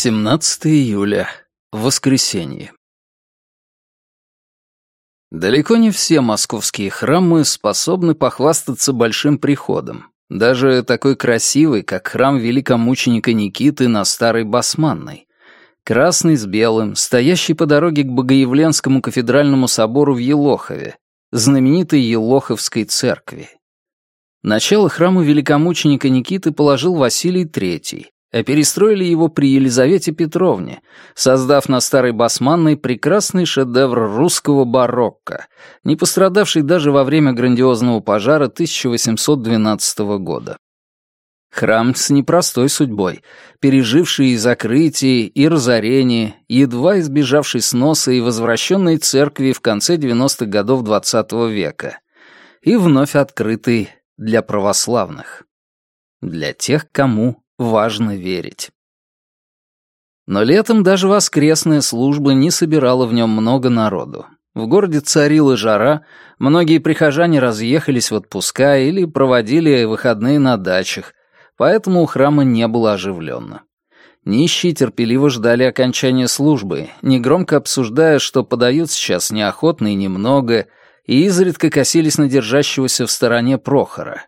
17 июля. Воскресенье. Далеко не все московские храмы способны похвастаться большим приходом. Даже такой красивый, как храм великомученика Никиты на Старой Басманной. Красный с белым, стоящий по дороге к Богоявленскому кафедральному собору в Елохове, знаменитой Елоховской церкви. Начало храма великомученика Никиты положил Василий III, а перестроили его при Елизавете Петровне, создав на Старой Басманной прекрасный шедевр русского барокко, не пострадавший даже во время грандиозного пожара 1812 года. Храм с непростой судьбой, переживший и закрытие, и разорение, едва избежавший сноса и возвращенной церкви в конце 90-х годов XX -го века, и вновь открытый для православных. Для тех, кому важно верить. Но летом даже воскресная служба не собирала в нем много народу. В городе царила жара, многие прихожане разъехались в отпуска или проводили выходные на дачах, поэтому у храма не было оживленно. Нищие терпеливо ждали окончания службы, негромко обсуждая, что подают сейчас неохотно и немного, и изредка косились на держащегося в стороне Прохора.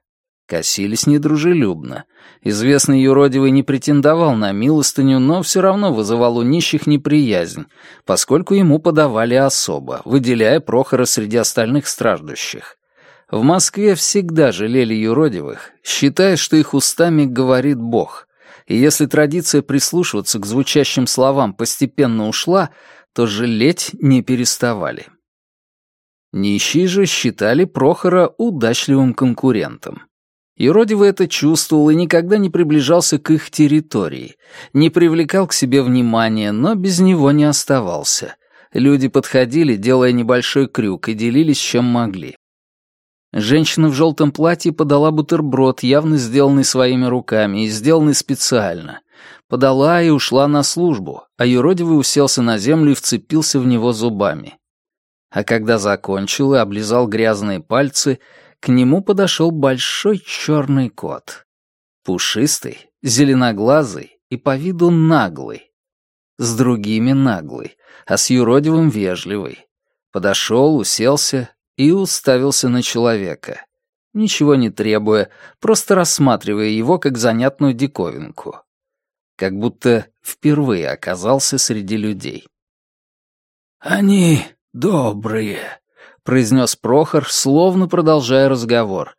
Косились недружелюбно. Известный юродивый не претендовал на милостыню, но все равно вызывал у нищих неприязнь, поскольку ему подавали особо, выделяя Прохора среди остальных страждущих. В Москве всегда жалели юродивых, считая, что их устами говорит Бог. И если традиция прислушиваться к звучащим словам постепенно ушла, то жалеть не переставали. Нищие же считали Прохора удачливым конкурентом. Юродивый это чувствовал и никогда не приближался к их территории, не привлекал к себе внимания, но без него не оставался. Люди подходили, делая небольшой крюк, и делились, чем могли. Женщина в желтом платье подала бутерброд, явно сделанный своими руками и сделанный специально. Подала и ушла на службу, а юродивый уселся на землю и вцепился в него зубами. А когда закончил и облизал грязные пальцы, к нему подошел большой черный кот. Пушистый, зеленоглазый и по виду наглый. С другими наглый, а с юродивым вежливый. Подошел, уселся и уставился на человека. Ничего не требуя, просто рассматривая его как занятную диковинку. Как будто впервые оказался среди людей. «Они добрые», — произнес Прохор, словно продолжая разговор.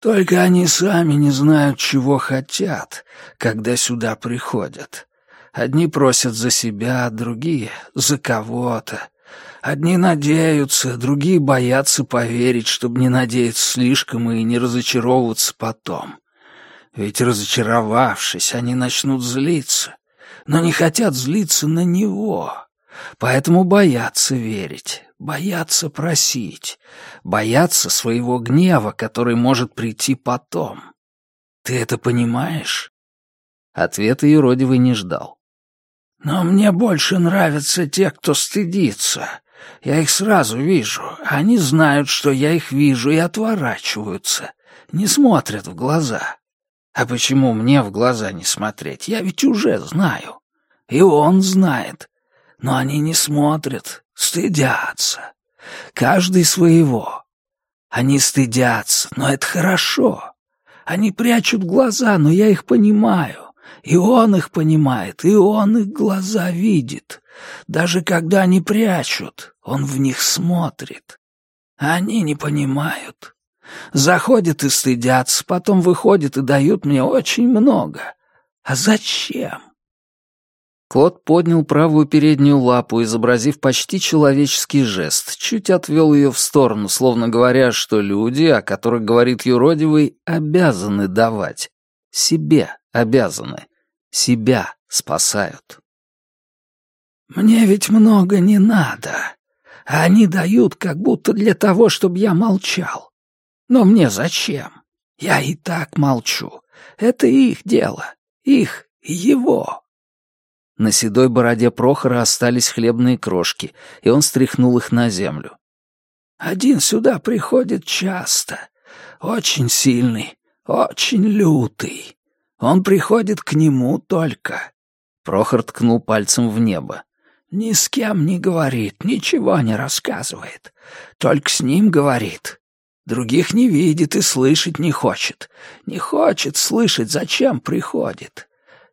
«Только они сами не знают, чего хотят, когда сюда приходят. Одни просят за себя, другие — за кого-то. Одни надеются, другие боятся поверить, чтобы не надеяться слишком и не разочаровываться потом. Ведь разочаровавшись, они начнут злиться, но не хотят злиться на него, поэтому боятся верить боятся просить, боятся своего гнева, который может прийти потом. Ты это понимаешь?» Ответа юродивый не ждал. «Но мне больше нравятся те, кто стыдится. Я их сразу вижу. Они знают, что я их вижу, и отворачиваются. Не смотрят в глаза. А почему мне в глаза не смотреть? Я ведь уже знаю. И он знает. Но они не смотрят, Стыдятся. Каждый своего. Они стыдятся, но это хорошо. Они прячут глаза, но я их понимаю. И он их понимает, и он их глаза видит. Даже когда они прячут, он в них смотрит. Они не понимают. Заходят и стыдятся, потом выходят и дают мне очень много. А зачем? Кот поднял правую переднюю лапу, изобразив почти человеческий жест, чуть отвел ее в сторону, словно говоря, что люди, о которых говорит юродивый, обязаны давать. Себе обязаны. Себя спасают. «Мне ведь много не надо. Они дают, как будто для того, чтобы я молчал. Но мне зачем? Я и так молчу. Это их дело. Их его». На седой бороде Прохора остались хлебные крошки, и он стряхнул их на землю. «Один сюда приходит часто. Очень сильный, очень лютый. Он приходит к нему только. Прохор ткнул пальцем в небо. «Ни с кем не говорит, ничего не рассказывает. Только с ним говорит. Других не видит и слышать не хочет. Не хочет слышать, зачем приходит.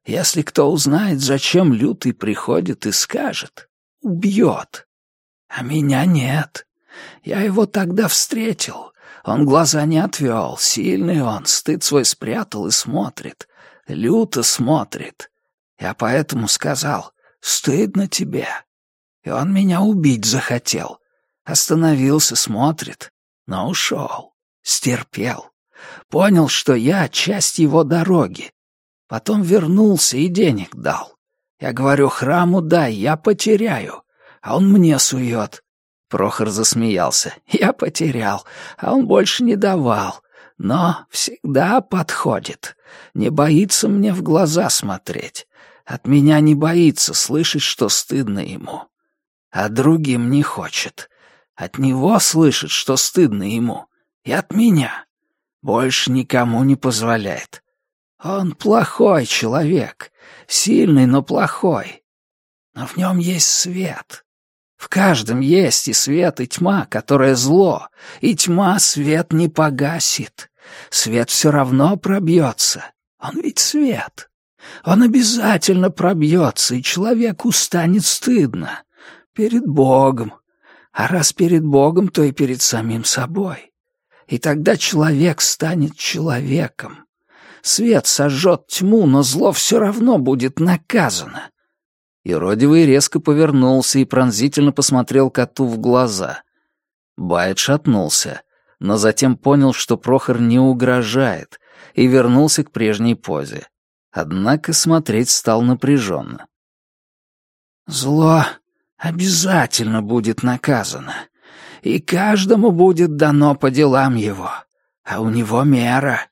Если кто узнает, зачем лютый приходит и скажет, убьет. А меня нет. Я его тогда встретил. Он глаза не отвел, сильный он, стыд свой спрятал и смотрит. Люто смотрит. Я поэтому сказал, стыдно тебе. И он меня убить захотел. Остановился, смотрит но ушел, стерпел. Понял, что я часть его дороги. Потом вернулся и денег дал. Я говорю, храму дай, я потеряю. А он мне сует. Прохор засмеялся. Я потерял, а он больше не давал. Но всегда подходит. Не боится мне в глаза смотреть. От меня не боится слышать, что стыдно ему. А другим не хочет. От него слышит, что стыдно ему. И от меня. Больше никому не позволяет. Он плохой человек. Сильный, но плохой. Но в нем есть свет. В каждом есть и свет, и тьма, которая зло. И тьма свет не погасит. Свет все равно пробьется. Он ведь свет. Он обязательно пробьется, и человеку станет стыдно. Перед Богом, а раз перед Богом, то и перед самим собой. И тогда человек станет человеком. Свет сожжет тьму, но зло все равно будет наказано. Иродивый резко повернулся и пронзительно посмотрел коту в глаза. Байт шатнулся, но затем понял, что Прохор не угрожает, и вернулся к прежней позе. Однако смотреть стал напряженно. «Зло обязательно будет наказано, и каждому будет дано по делам его, а у него мера,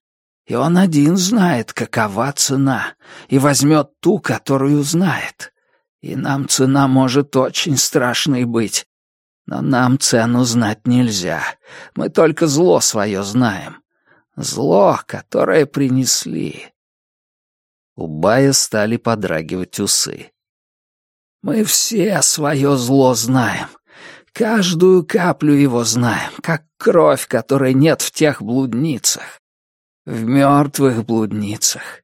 и он один знает, какова цена, и возьмет ту, которую знает. И нам цена может очень страшной быть, но нам цену знать нельзя, мы только зло свое знаем, зло, которое принесли». У Бая стали подрагивать усы. Мы все свое зло знаем. Каждую каплю его знаем, как кровь, которой нет в тех блудницах. В мертвых блудницах.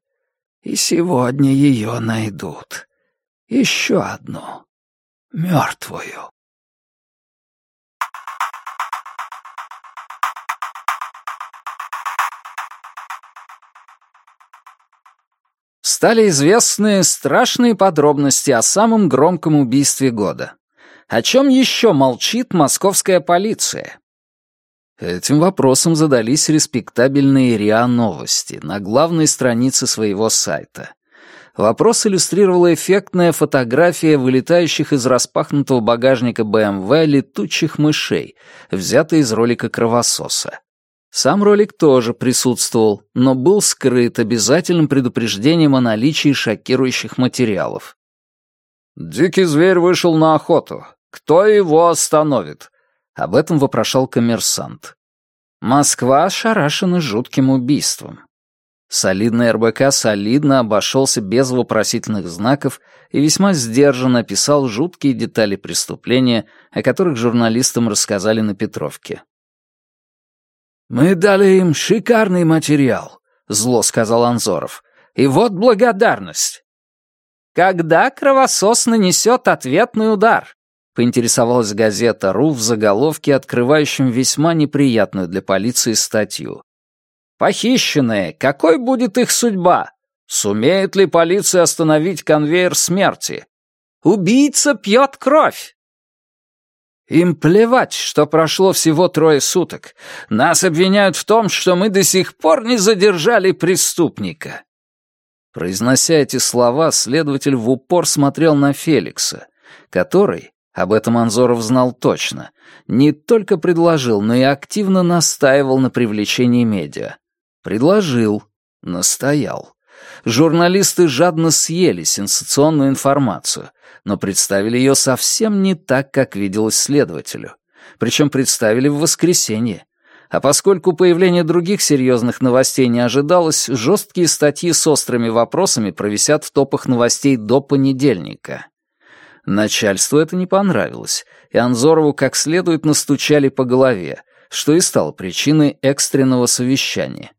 И сегодня ее найдут. Еще одну. Мертвую. стали известны страшные подробности о самом громком убийстве года. О чем еще молчит московская полиция? Этим вопросом задались респектабельные РИА Новости на главной странице своего сайта. Вопрос иллюстрировала эффектная фотография вылетающих из распахнутого багажника БМВ летучих мышей, взятая из ролика «Кровососа». Сам ролик тоже присутствовал, но был скрыт обязательным предупреждением о наличии шокирующих материалов. «Дикий зверь вышел на охоту. Кто его остановит?» Об этом вопрошал коммерсант. Москва ошарашена жутким убийством. Солидный РБК солидно обошелся без вопросительных знаков и весьма сдержанно описал жуткие детали преступления, о которых журналистам рассказали на Петровке. «Мы дали им шикарный материал», — зло сказал Анзоров. «И вот благодарность». «Когда кровосос нанесет ответный удар?» — поинтересовалась газета «Ру» в заголовке, открывающем весьма неприятную для полиции статью. «Похищенные, какой будет их судьба? Сумеет ли полиция остановить конвейер смерти? Убийца пьет кровь!» Им плевать, что прошло всего трое суток. Нас обвиняют в том, что мы до сих пор не задержали преступника». Произнося эти слова, следователь в упор смотрел на Феликса, который, об этом Анзоров знал точно, не только предложил, но и активно настаивал на привлечении медиа. Предложил, настоял. Журналисты жадно съели сенсационную информацию, но представили ее совсем не так, как виделось следователю. Причем представили в воскресенье. А поскольку появление других серьезных новостей не ожидалось, жесткие статьи с острыми вопросами провисят в топах новостей до понедельника. Начальству это не понравилось, и Анзорову как следует настучали по голове, что и стало причиной экстренного совещания.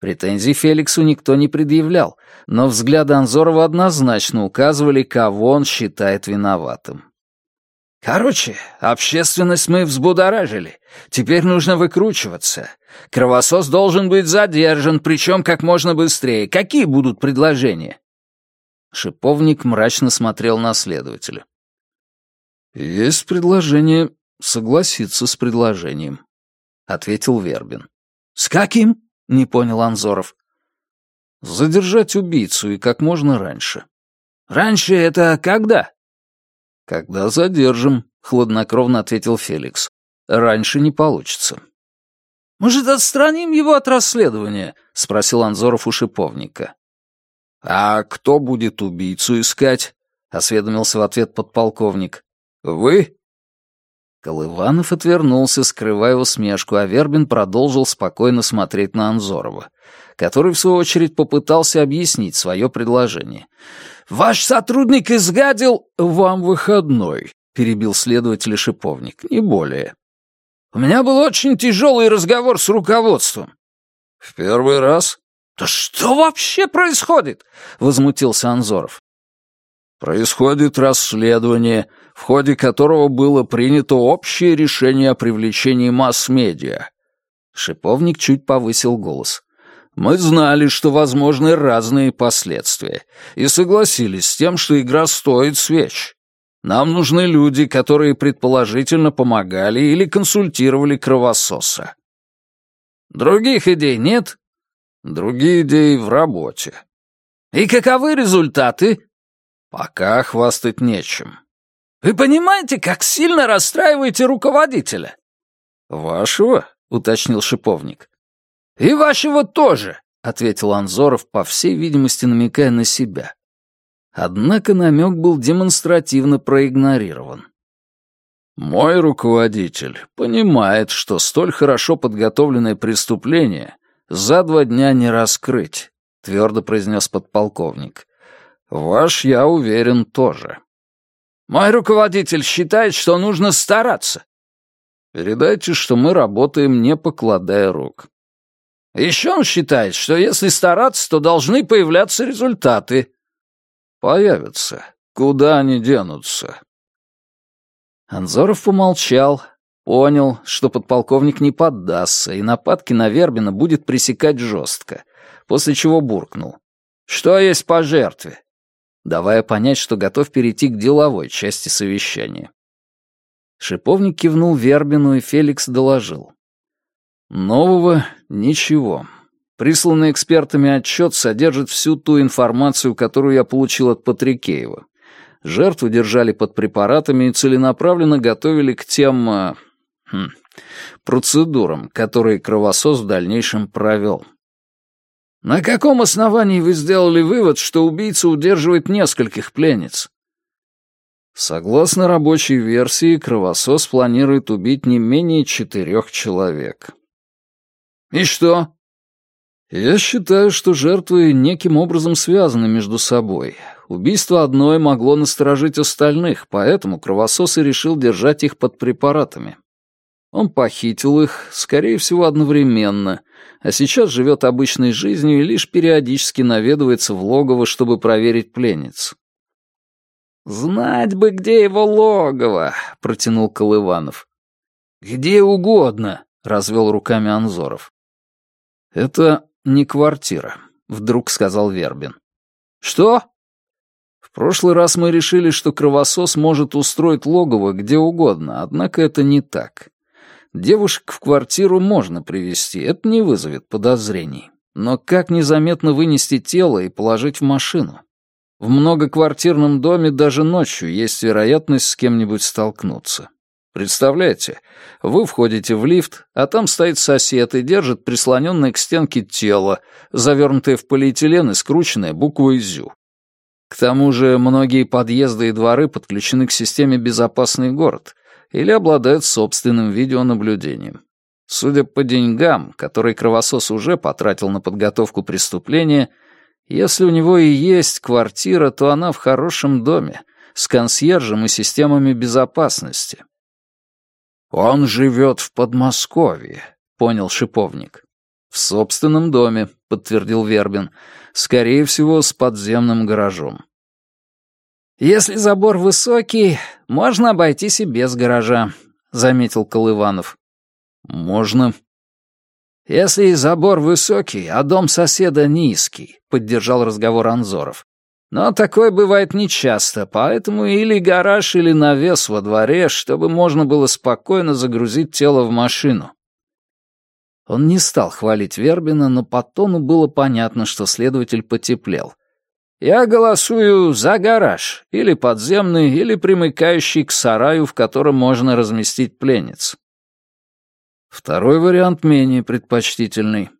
Претензий Феликсу никто не предъявлял, но взгляды Анзорова однозначно указывали, кого он считает виноватым. Короче, общественность мы взбудоражили. Теперь нужно выкручиваться. Кровосос должен быть задержан, причем как можно быстрее. Какие будут предложения?» Шиповник мрачно смотрел на следователя. «Есть предложение согласиться с предложением», — ответил Вербин. «С каким?» — не понял Анзоров. «Задержать убийцу и как можно раньше». «Раньше это когда?» «Когда задержим», — хладнокровно ответил Феликс. «Раньше не получится». «Может, отстраним его от расследования?» — спросил Анзоров у шиповника. «А кто будет убийцу искать?» — осведомился в ответ подполковник. «Вы?» Колыванов отвернулся, скрывая усмешку, а Вербин продолжил спокойно смотреть на Анзорова, который, в свою очередь, попытался объяснить свое предложение. «Ваш сотрудник изгадил...» «Вам выходной», — перебил следователь шиповник, не более. «У меня был очень тяжелый разговор с руководством». «В первый раз?» «Да что вообще происходит?» — возмутился Анзоров. «Происходит расследование, в ходе которого было принято общее решение о привлечении масс-медиа». Шиповник чуть повысил голос. Мы знали, что возможны разные последствия, и согласились с тем, что игра стоит свеч. Нам нужны люди, которые предположительно помогали или консультировали кровососа. Других идей нет? Другие идеи в работе. И каковы результаты? Пока хвастать нечем. Вы понимаете, как сильно расстраиваете руководителя? Вашего? — уточнил шиповник. «И вашего тоже», — ответил Анзоров, по всей видимости, намекая на себя. Однако намек был демонстративно проигнорирован. «Мой руководитель понимает, что столь хорошо подготовленное преступление за два дня не раскрыть», — твердо произнес подполковник. «Ваш, я уверен, тоже». «Мой руководитель считает, что нужно стараться». «Передайте, что мы работаем, не покладая рук». Еще он считает, что если стараться, то должны появляться результаты. Появятся. Куда они денутся? Анзоров помолчал, понял, что подполковник не поддастся, и нападки на Вербина будет пресекать жестко, после чего буркнул. «Что есть по жертве?» Давая понять, что готов перейти к деловой части совещания. Шиповник кивнул Вербину, и Феликс доложил. Нового — ничего. Присланный экспертами отчет содержит всю ту информацию, которую я получил от Патрикеева. Жертву держали под препаратами и целенаправленно готовили к тем... Э, хм, процедурам, которые кровосос в дальнейшем провел. На каком основании вы сделали вывод, что убийца удерживает нескольких пленниц? Согласно рабочей версии, кровосос планирует убить не менее четырех человек. «И что?» «Я считаю, что жертвы неким образом связаны между собой. Убийство одной могло насторожить остальных, поэтому кровосос и решил держать их под препаратами. Он похитил их, скорее всего, одновременно, а сейчас живет обычной жизнью и лишь периодически наведывается в логово, чтобы проверить пленниц». «Знать бы, где его логово», — протянул Колыванов. «Где угодно», — развел руками Анзоров. «Это не квартира», — вдруг сказал Вербин. «Что?» «В прошлый раз мы решили, что кровосос может устроить логово где угодно, однако это не так. Девушек в квартиру можно привести, это не вызовет подозрений. Но как незаметно вынести тело и положить в машину? В многоквартирном доме даже ночью есть вероятность с кем-нибудь столкнуться. Представляете, вы входите в лифт, а там стоит сосед и держит прислоненное к стенке тело, завернутое в полиэтилен и скрученное буквой «ЗЮ». К тому же многие подъезды и дворы подключены к системе «Безопасный город» или обладают собственным видеонаблюдением. Судя по деньгам, которые кровосос уже потратил на подготовку преступления, если у него и есть квартира, то она в хорошем доме, с консьержем и системами безопасности. «Он живет в Подмосковье», — понял шиповник. «В собственном доме», — подтвердил Вербин. «Скорее всего, с подземным гаражом». «Если забор высокий, можно обойтись и без гаража», — заметил Колыванов. «Можно». «Если и забор высокий, а дом соседа низкий», — поддержал разговор Анзоров. «Но такое бывает нечасто, поэтому или гараж, или навес во дворе, чтобы можно было спокойно загрузить тело в машину. Он не стал хвалить Вербина, но по тону было понятно, что следователь потеплел. «Я голосую за гараж, или подземный, или примыкающий к сараю, в котором можно разместить пленниц». Второй вариант менее предпочтительный.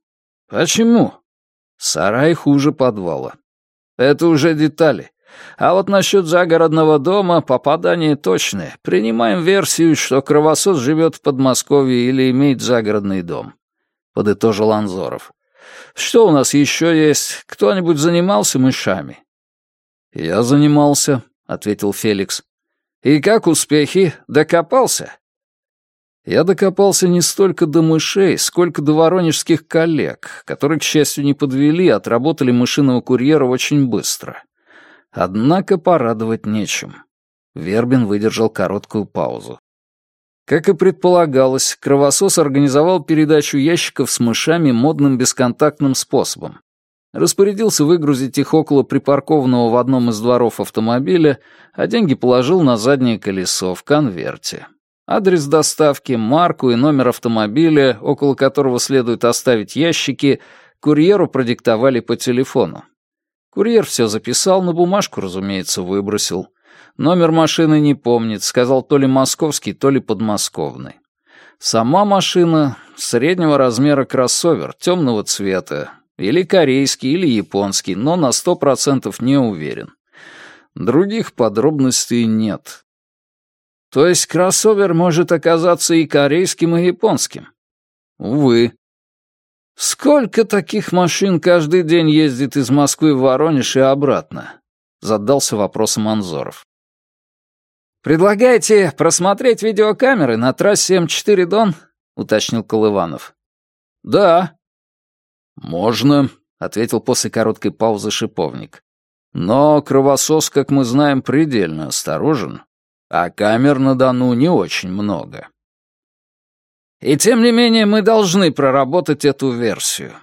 Почему? Сарай хуже подвала. Это уже детали. А вот насчет загородного дома попадание точное. Принимаем версию, что кровосос живет в Подмосковье или имеет загородный дом. — подытожил Анзоров. «Что у нас еще есть? Кто-нибудь занимался мышами?» «Я занимался», — ответил Феликс. «И как успехи? Докопался?» Я докопался не столько до мышей, сколько до воронежских коллег, которые, к счастью, не подвели, отработали мышиного курьера очень быстро. Однако порадовать нечем. Вербин выдержал короткую паузу. Как и предполагалось, кровосос организовал передачу ящиков с мышами модным бесконтактным способом. Распорядился выгрузить их около припаркованного в одном из дворов автомобиля, а деньги положил на заднее колесо в конверте. Адрес доставки, марку и номер автомобиля, около которого следует оставить ящики, курьеру продиктовали по телефону. Курьер все записал, на бумажку, разумеется, выбросил — Номер машины не помнит, сказал то ли московский, то ли подмосковный. Сама машина — среднего размера кроссовер, темного цвета, или корейский, или японский, но на сто процентов не уверен. Других подробностей нет. То есть кроссовер может оказаться и корейским, и японским? Увы. Сколько таких машин каждый день ездит из Москвы в Воронеж и обратно? Задался вопросом Анзоров. «Предлагаете просмотреть видеокамеры на трассе М4 Дон?» — уточнил Колыванов. «Да». «Можно», — ответил после короткой паузы шиповник. «Но кровосос, как мы знаем, предельно осторожен, а камер на Дону не очень много». «И тем не менее мы должны проработать эту версию.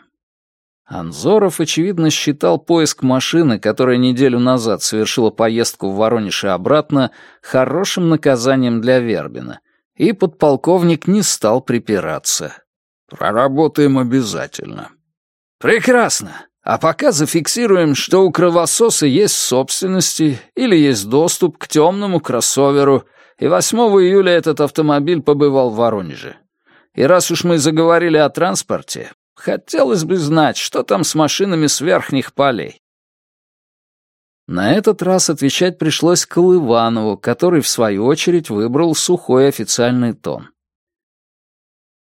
Анзоров, очевидно, считал поиск машины, которая неделю назад совершила поездку в Воронеж и обратно, хорошим наказанием для Вербина, и подполковник не стал припираться. «Проработаем обязательно». «Прекрасно. А пока зафиксируем, что у кровососа есть собственности или есть доступ к темному кроссоверу, и 8 июля этот автомобиль побывал в Воронеже. И раз уж мы заговорили о транспорте, Хотелось бы знать, что там с машинами с верхних полей. На этот раз отвечать пришлось Колыванову, который, в свою очередь, выбрал сухой официальный тон.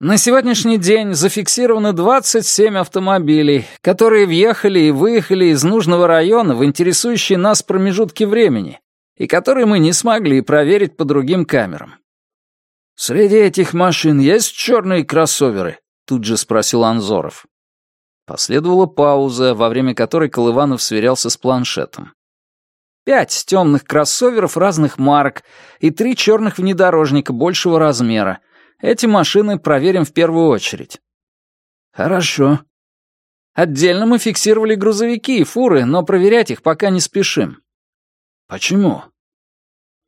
На сегодняшний день зафиксировано 27 автомобилей, которые въехали и выехали из нужного района в интересующие нас промежутки времени, и которые мы не смогли проверить по другим камерам. Среди этих машин есть черные кроссоверы? Тут же спросил Анзоров. Последовала пауза, во время которой Колыванов сверялся с планшетом. Пять темных кроссоверов разных марок и три черных внедорожника большего размера. Эти машины проверим в первую очередь. Хорошо. Отдельно мы фиксировали грузовики и фуры, но проверять их пока не спешим. Почему?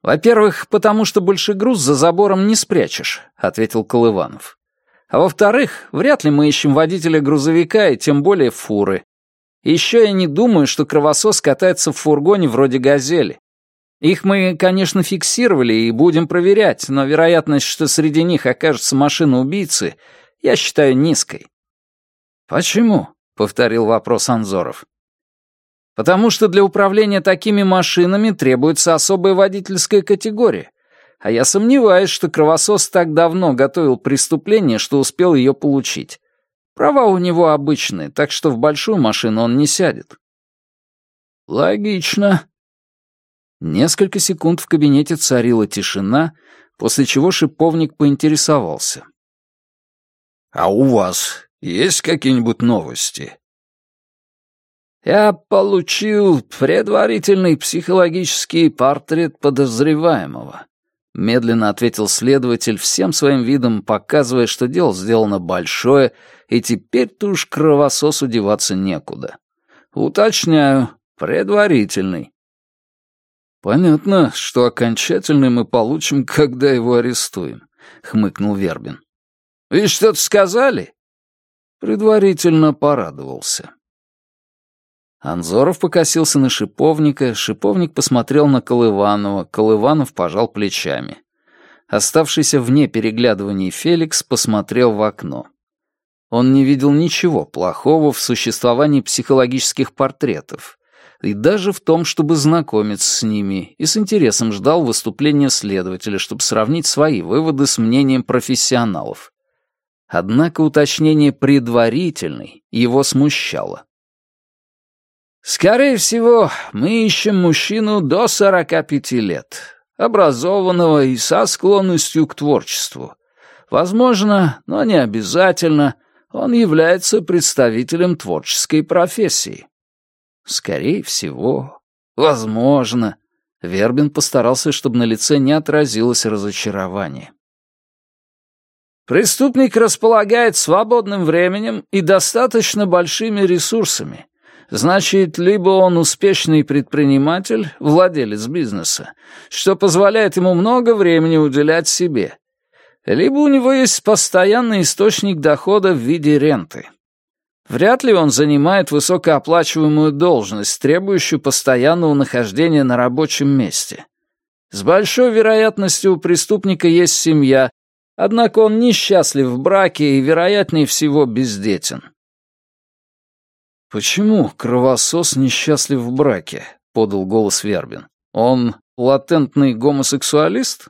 Во-первых, потому что больше груз за забором не спрячешь, ответил Колыванов. А во-вторых, вряд ли мы ищем водителя грузовика и тем более фуры. Еще я не думаю, что кровосос катается в фургоне вроде «Газели». Их мы, конечно, фиксировали и будем проверять, но вероятность, что среди них окажется машина убийцы, я считаю низкой. «Почему?» — повторил вопрос Анзоров. «Потому что для управления такими машинами требуется особая водительская категория. А я сомневаюсь, что кровосос так давно готовил преступление, что успел ее получить. Права у него обычные, так что в большую машину он не сядет. Логично. Несколько секунд в кабинете царила тишина, после чего шиповник поинтересовался. «А у вас есть какие-нибудь новости?» «Я получил предварительный психологический портрет подозреваемого», медленно ответил следователь, всем своим видом показывая, что дело сделано большое, и теперь-то уж кровососу деваться некуда. «Уточняю, предварительный». «Понятно, что окончательный мы получим, когда его арестуем», — хмыкнул Вербин. «Вы что-то сказали?» Предварительно порадовался. Анзоров покосился на Шиповника, Шиповник посмотрел на Колыванова, Колыванов пожал плечами. Оставшийся вне переглядываний Феликс посмотрел в окно. Он не видел ничего плохого в существовании психологических портретов, и даже в том, чтобы знакомиться с ними, и с интересом ждал выступления следователя, чтобы сравнить свои выводы с мнением профессионалов. Однако уточнение «предварительный» его смущало. «Скорее всего, мы ищем мужчину до 45 лет, образованного и со склонностью к творчеству. Возможно, но не обязательно, он является представителем творческой профессии. Скорее всего, возможно. Вербин постарался, чтобы на лице не отразилось разочарование. Преступник располагает свободным временем и достаточно большими ресурсами. Значит, либо он успешный предприниматель, владелец бизнеса, что позволяет ему много времени уделять себе, либо у него есть постоянный источник дохода в виде ренты. Вряд ли он занимает высокооплачиваемую должность, требующую постоянного нахождения на рабочем месте. С большой вероятностью у преступника есть семья, однако он несчастлив в браке и, вероятнее всего, бездетен. «Почему кровосос несчастлив в браке?» — подал голос Вербин. «Он латентный гомосексуалист?»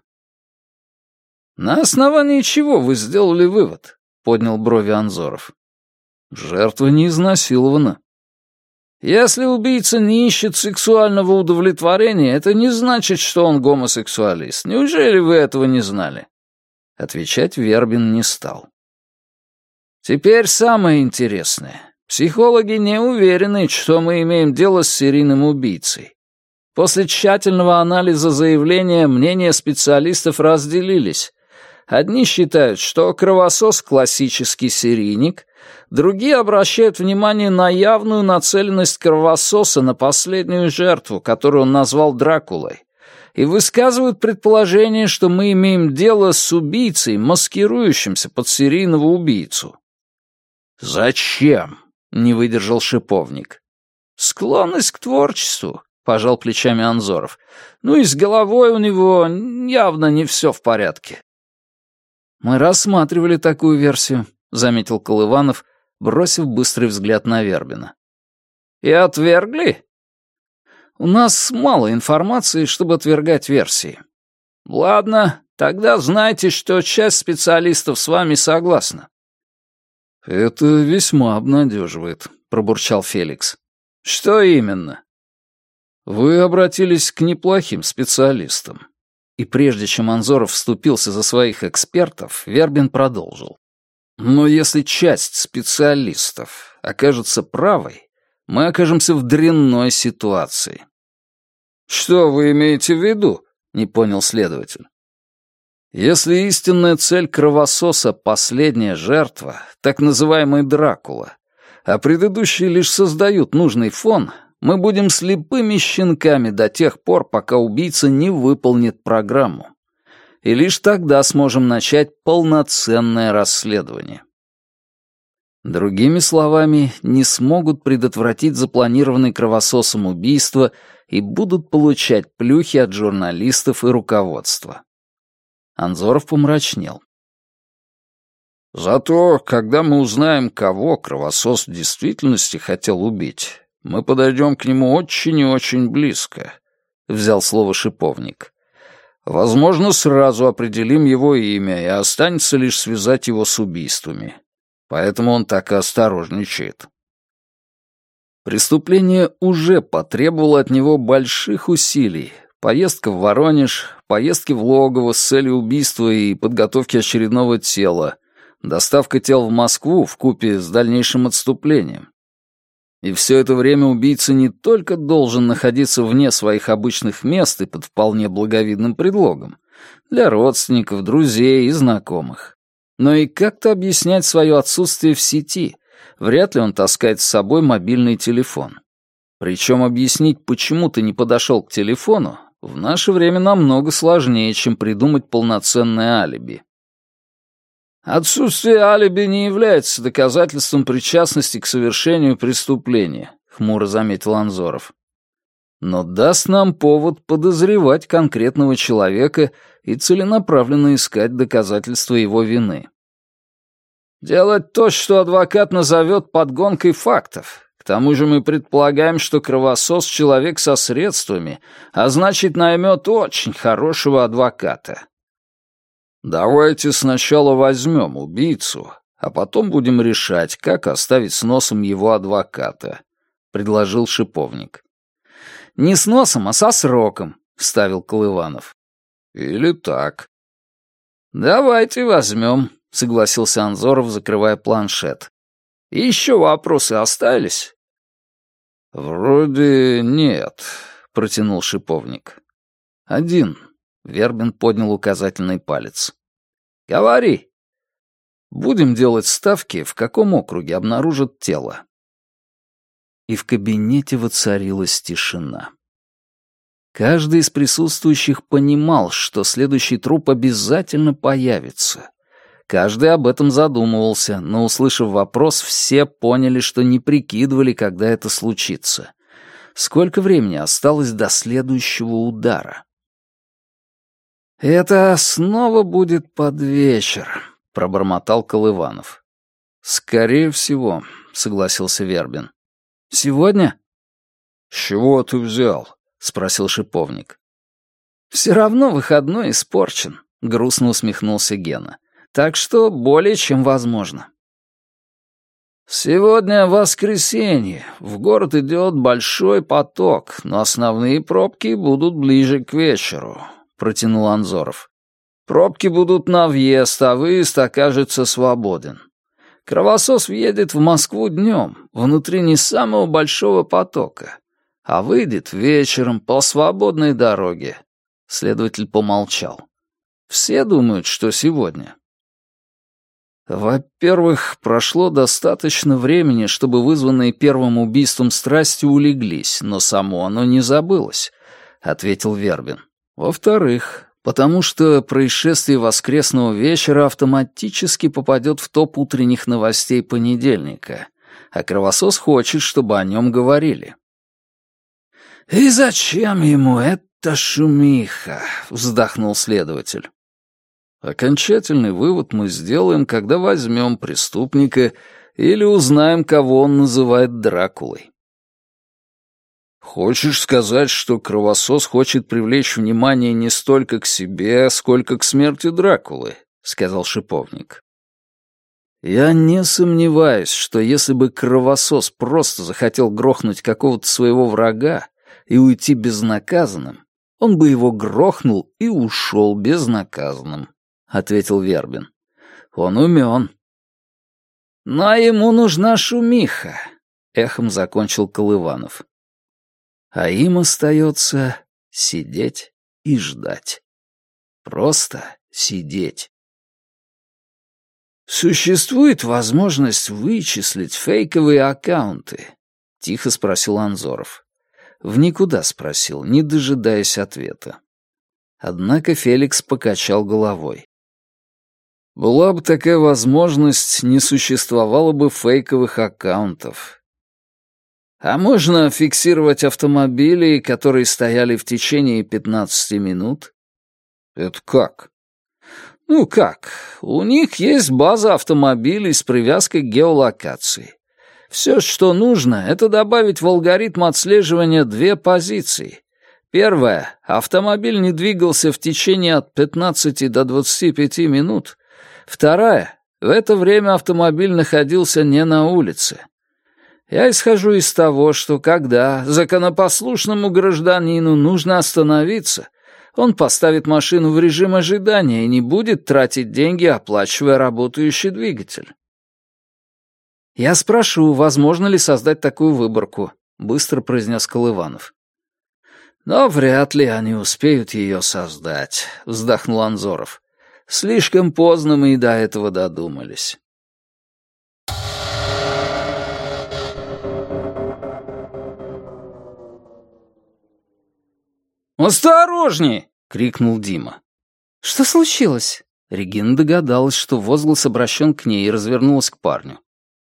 «На основании чего вы сделали вывод?» — поднял брови Анзоров. Жертва не изнасилована. Если убийца не ищет сексуального удовлетворения, это не значит, что он гомосексуалист. Неужели вы этого не знали? Отвечать Вербин не стал. Теперь самое интересное. Психологи не уверены, что мы имеем дело с серийным убийцей. После тщательного анализа заявления мнения специалистов разделились. Одни считают, что кровосос — классический серийник, другие обращают внимание на явную нацеленность кровососа на последнюю жертву, которую он назвал Дракулой, и высказывают предположение, что мы имеем дело с убийцей, маскирующимся под серийного убийцу. «Зачем?» — не выдержал шиповник. «Склонность к творчеству», — пожал плечами Анзоров. «Ну и с головой у него явно не все в порядке. «Мы рассматривали такую версию», — заметил Колыванов, бросив быстрый взгляд на Вербина. «И отвергли?» «У нас мало информации, чтобы отвергать версии». «Ладно, тогда знайте, что часть специалистов с вами согласна». «Это весьма обнадеживает», — пробурчал Феликс. «Что именно?» «Вы обратились к неплохим специалистам. И прежде чем Анзоров вступился за своих экспертов, Вербин продолжил. Но если часть специалистов окажется правой, мы окажемся в дрянной ситуации. «Что вы имеете в виду?» — не понял следователь. Если истинная цель кровососа — последняя жертва, так называемый Дракула, а предыдущие лишь создают нужный фон, мы будем слепыми щенками до тех пор, пока убийца не выполнит программу. И лишь тогда сможем начать полноценное расследование. Другими словами, не смогут предотвратить запланированное кровососом убийство и будут получать плюхи от журналистов и руководства. Анзоров помрачнел. Зато, когда мы узнаем, кого кровосос в действительности хотел убить, мы подойдем к нему очень и очень близко», — взял слово шиповник. Возможно, сразу определим его имя, и останется лишь связать его с убийствами. Поэтому он так и осторожничает. Преступление уже потребовало от него больших усилий. Поездка в Воронеж, поездки в логово с целью убийства и подготовки очередного тела, доставка тел в Москву в купе с дальнейшим отступлением. И все это время убийца не только должен находиться вне своих обычных мест и под вполне благовидным предлогом, для родственников, друзей и знакомых, но и как-то объяснять свое отсутствие в сети. Вряд ли он таскает с собой мобильный телефон. Причем объяснить, почему ты не подошел к телефону, в наше время намного сложнее, чем придумать полноценное алиби. «Отсутствие алиби не является доказательством причастности к совершению преступления», — хмуро заметил Анзоров. «Но даст нам повод подозревать конкретного человека и целенаправленно искать доказательства его вины». «Делать то, что адвокат назовет подгонкой фактов. К тому же мы предполагаем, что кровосос — человек со средствами, а значит, наймет очень хорошего адвоката». «Давайте сначала возьмем убийцу, а потом будем решать, как оставить с носом его адвоката», — предложил Шиповник. «Не с носом, а со сроком», — вставил Колыванов. «Или так». «Давайте возьмем», — согласился Анзоров, закрывая планшет. «Еще вопросы остались?» «Вроде нет», — протянул Шиповник. «Один. Вербин поднял указательный палец. «Говори!» «Будем делать ставки, в каком округе обнаружат тело». И в кабинете воцарилась тишина. Каждый из присутствующих понимал, что следующий труп обязательно появится. Каждый об этом задумывался, но, услышав вопрос, все поняли, что не прикидывали, когда это случится. Сколько времени осталось до следующего удара? «Это снова будет под вечер», — пробормотал Колыванов. «Скорее всего», — согласился Вербин. «Сегодня?» «С чего ты взял?» — спросил шиповник. «Все равно выходной испорчен», — грустно усмехнулся Гена. «Так что более чем возможно». «Сегодня воскресенье. В город идет большой поток, но основные пробки будут ближе к вечеру. — протянул Анзоров. «Пробки будут на въезд, а выезд окажется свободен. Кровосос въедет в Москву днем, внутри не самого большого потока, а выйдет вечером по свободной дороге». Следователь помолчал. «Все думают, что сегодня». «Во-первых, прошло достаточно времени, чтобы вызванные первым убийством страсти улеглись, но само оно не забылось», — ответил Вербин. Во-вторых, потому что происшествие воскресного вечера автоматически попадет в топ утренних новостей понедельника, а кровосос хочет, чтобы о нем говорили. «И зачем ему эта шумиха?» — вздохнул следователь. «Окончательный вывод мы сделаем, когда возьмем преступника или узнаем, кого он называет Дракулой. «Хочешь сказать, что кровосос хочет привлечь внимание не столько к себе, сколько к смерти Дракулы?» — сказал шиповник. «Я не сомневаюсь, что если бы кровосос просто захотел грохнуть какого-то своего врага и уйти безнаказанным, он бы его грохнул и ушел безнаказанным», — ответил Вербин. «Он умен». «Но ему нужна шумиха», — эхом закончил Колыванов а им остается сидеть и ждать. Просто сидеть. «Существует возможность вычислить фейковые аккаунты?» — тихо спросил Анзоров. В никуда спросил, не дожидаясь ответа. Однако Феликс покачал головой. Была бы такая возможность, не существовало бы фейковых аккаунтов. А можно фиксировать автомобили, которые стояли в течение 15 минут? Это как? Ну как, у них есть база автомобилей с привязкой к геолокации. Все, что нужно, это добавить в алгоритм отслеживания две позиции. Первое. Автомобиль не двигался в течение от 15 до 25 минут. Вторая. В это время автомобиль находился не на улице. Я исхожу из того, что когда законопослушному гражданину нужно остановиться, он поставит машину в режим ожидания и не будет тратить деньги, оплачивая работающий двигатель. «Я спрошу, возможно ли создать такую выборку», — быстро произнес Колыванов. «Но вряд ли они успеют ее создать», — вздохнул Анзоров. «Слишком поздно мы и до этого додумались». «Осторожней!» — крикнул Дима. «Что случилось?» Регина догадалась, что возглас обращен к ней и развернулась к парню.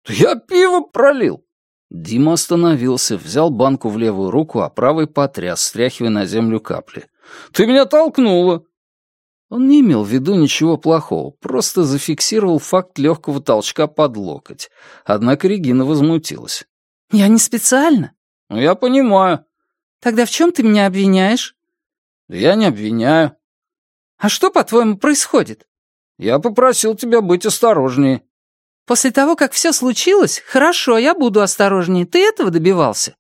«Я пиво пролил!» Дима остановился, взял банку в левую руку, а правой потряс, стряхивая на землю капли. «Ты меня толкнула!» Он не имел в виду ничего плохого, просто зафиксировал факт легкого толчка под локоть. Однако Регина возмутилась. «Я не специально». «Ну, я понимаю». «Тогда в чем ты меня обвиняешь?» «Я не обвиняю». «А что, по-твоему, происходит?» «Я попросил тебя быть осторожнее». После того, как все случилось, хорошо, я буду осторожнее. Ты этого добивался?»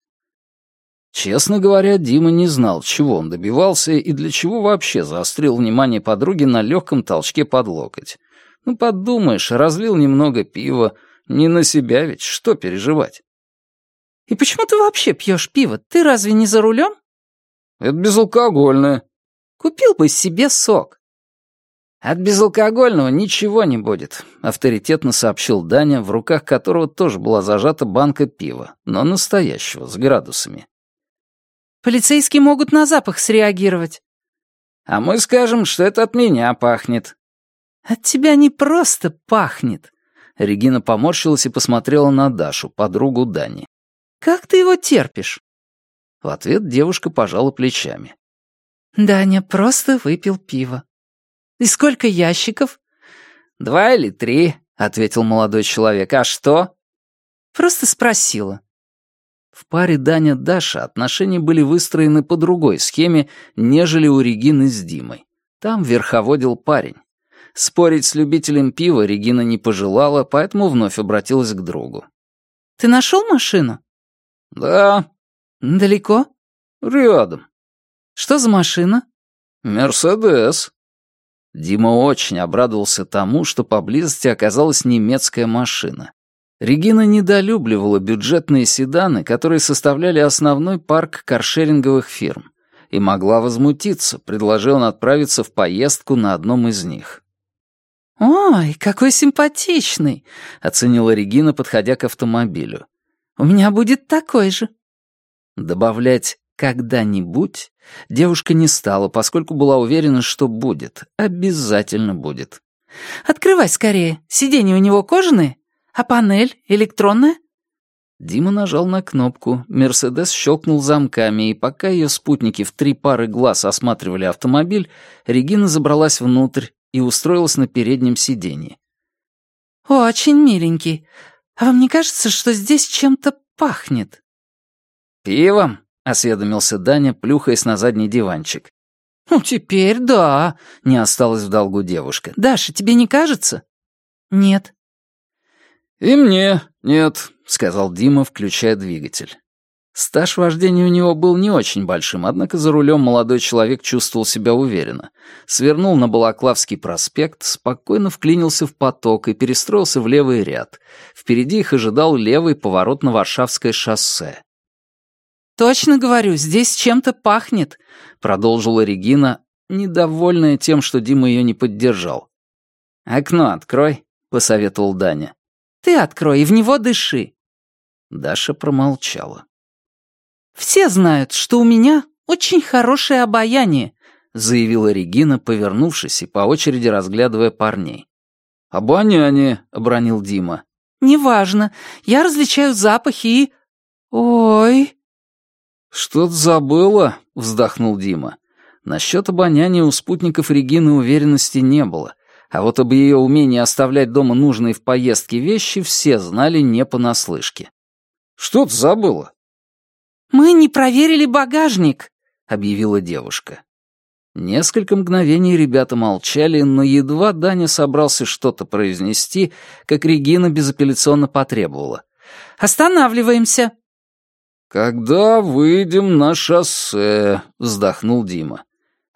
Честно говоря, Дима не знал, чего он добивался и для чего вообще заострил внимание подруги на легком толчке под локоть. Ну, подумаешь, разлил немного пива. Не на себя ведь, что переживать? «И почему ты вообще пьешь пиво? Ты разве не за рулем?» «Это безалкогольное». «Купил бы себе сок». «От безалкогольного ничего не будет», — авторитетно сообщил Даня, в руках которого тоже была зажата банка пива, но настоящего, с градусами. «Полицейские могут на запах среагировать». «А мы скажем, что это от меня пахнет». «От тебя не просто пахнет». Регина поморщилась и посмотрела на Дашу, подругу Дани. «Как ты его терпишь?» В ответ девушка пожала плечами. «Даня просто выпил пиво. «И сколько ящиков?» «Два или три», — ответил молодой человек. «А что?» «Просто спросила». В паре Даня-Даша отношения были выстроены по другой схеме, нежели у Регины с Димой. Там верховодил парень. Спорить с любителем пива Регина не пожелала, поэтому вновь обратилась к другу. «Ты нашел машину?» «Да». «Далеко?» «Рядом». «Что за машина?» «Мерседес». Дима очень обрадовался тому, что поблизости оказалась немецкая машина. Регина недолюбливала бюджетные седаны, которые составляли основной парк каршеринговых фирм, и могла возмутиться, предложил он отправиться в поездку на одном из них. «Ой, какой симпатичный!» — оценила Регина, подходя к автомобилю. «У меня будет такой же». Добавлять «когда-нибудь» девушка не стала, поскольку была уверена, что будет, обязательно будет. «Открывай скорее. Сиденья у него кожаные? А панель электронная?» Дима нажал на кнопку, Мерседес щелкнул замками, и пока ее спутники в три пары глаз осматривали автомобиль, Регина забралась внутрь и устроилась на переднем сиденье. «Очень миленький. А вам не кажется, что здесь чем-то пахнет?» «Пивом?» — осведомился Даня, плюхаясь на задний диванчик. «Ну, теперь да», — не осталась в долгу девушка. «Даша, тебе не кажется?» «Нет». «И мне нет», — сказал Дима, включая двигатель. Стаж вождения у него был не очень большим, однако за рулем молодой человек чувствовал себя уверенно. Свернул на Балаклавский проспект, спокойно вклинился в поток и перестроился в левый ряд. Впереди их ожидал левый поворот на Варшавское шоссе. «Точно говорю, здесь чем-то пахнет», — продолжила Регина, недовольная тем, что Дима ее не поддержал. «Окно открой», — посоветовал Даня. «Ты открой и в него дыши». Даша промолчала. «Все знают, что у меня очень хорошее обаяние», — заявила Регина, повернувшись и по очереди разглядывая парней. «Обоняние», — обронил Дима. «Неважно. Я различаю запахи и...» «Ой...» «Что-то забыла», — вздохнул Дима. Насчет обоняния у спутников Регины уверенности не было, а вот об ее умении оставлять дома нужные в поездке вещи все знали не понаслышке. «Что ты забыла?» «Мы не проверили багажник». — объявила девушка. Несколько мгновений ребята молчали, но едва Даня собрался что-то произнести, как Регина безапелляционно потребовала. «Останавливаемся!» «Когда выйдем на шоссе?» — вздохнул Дима.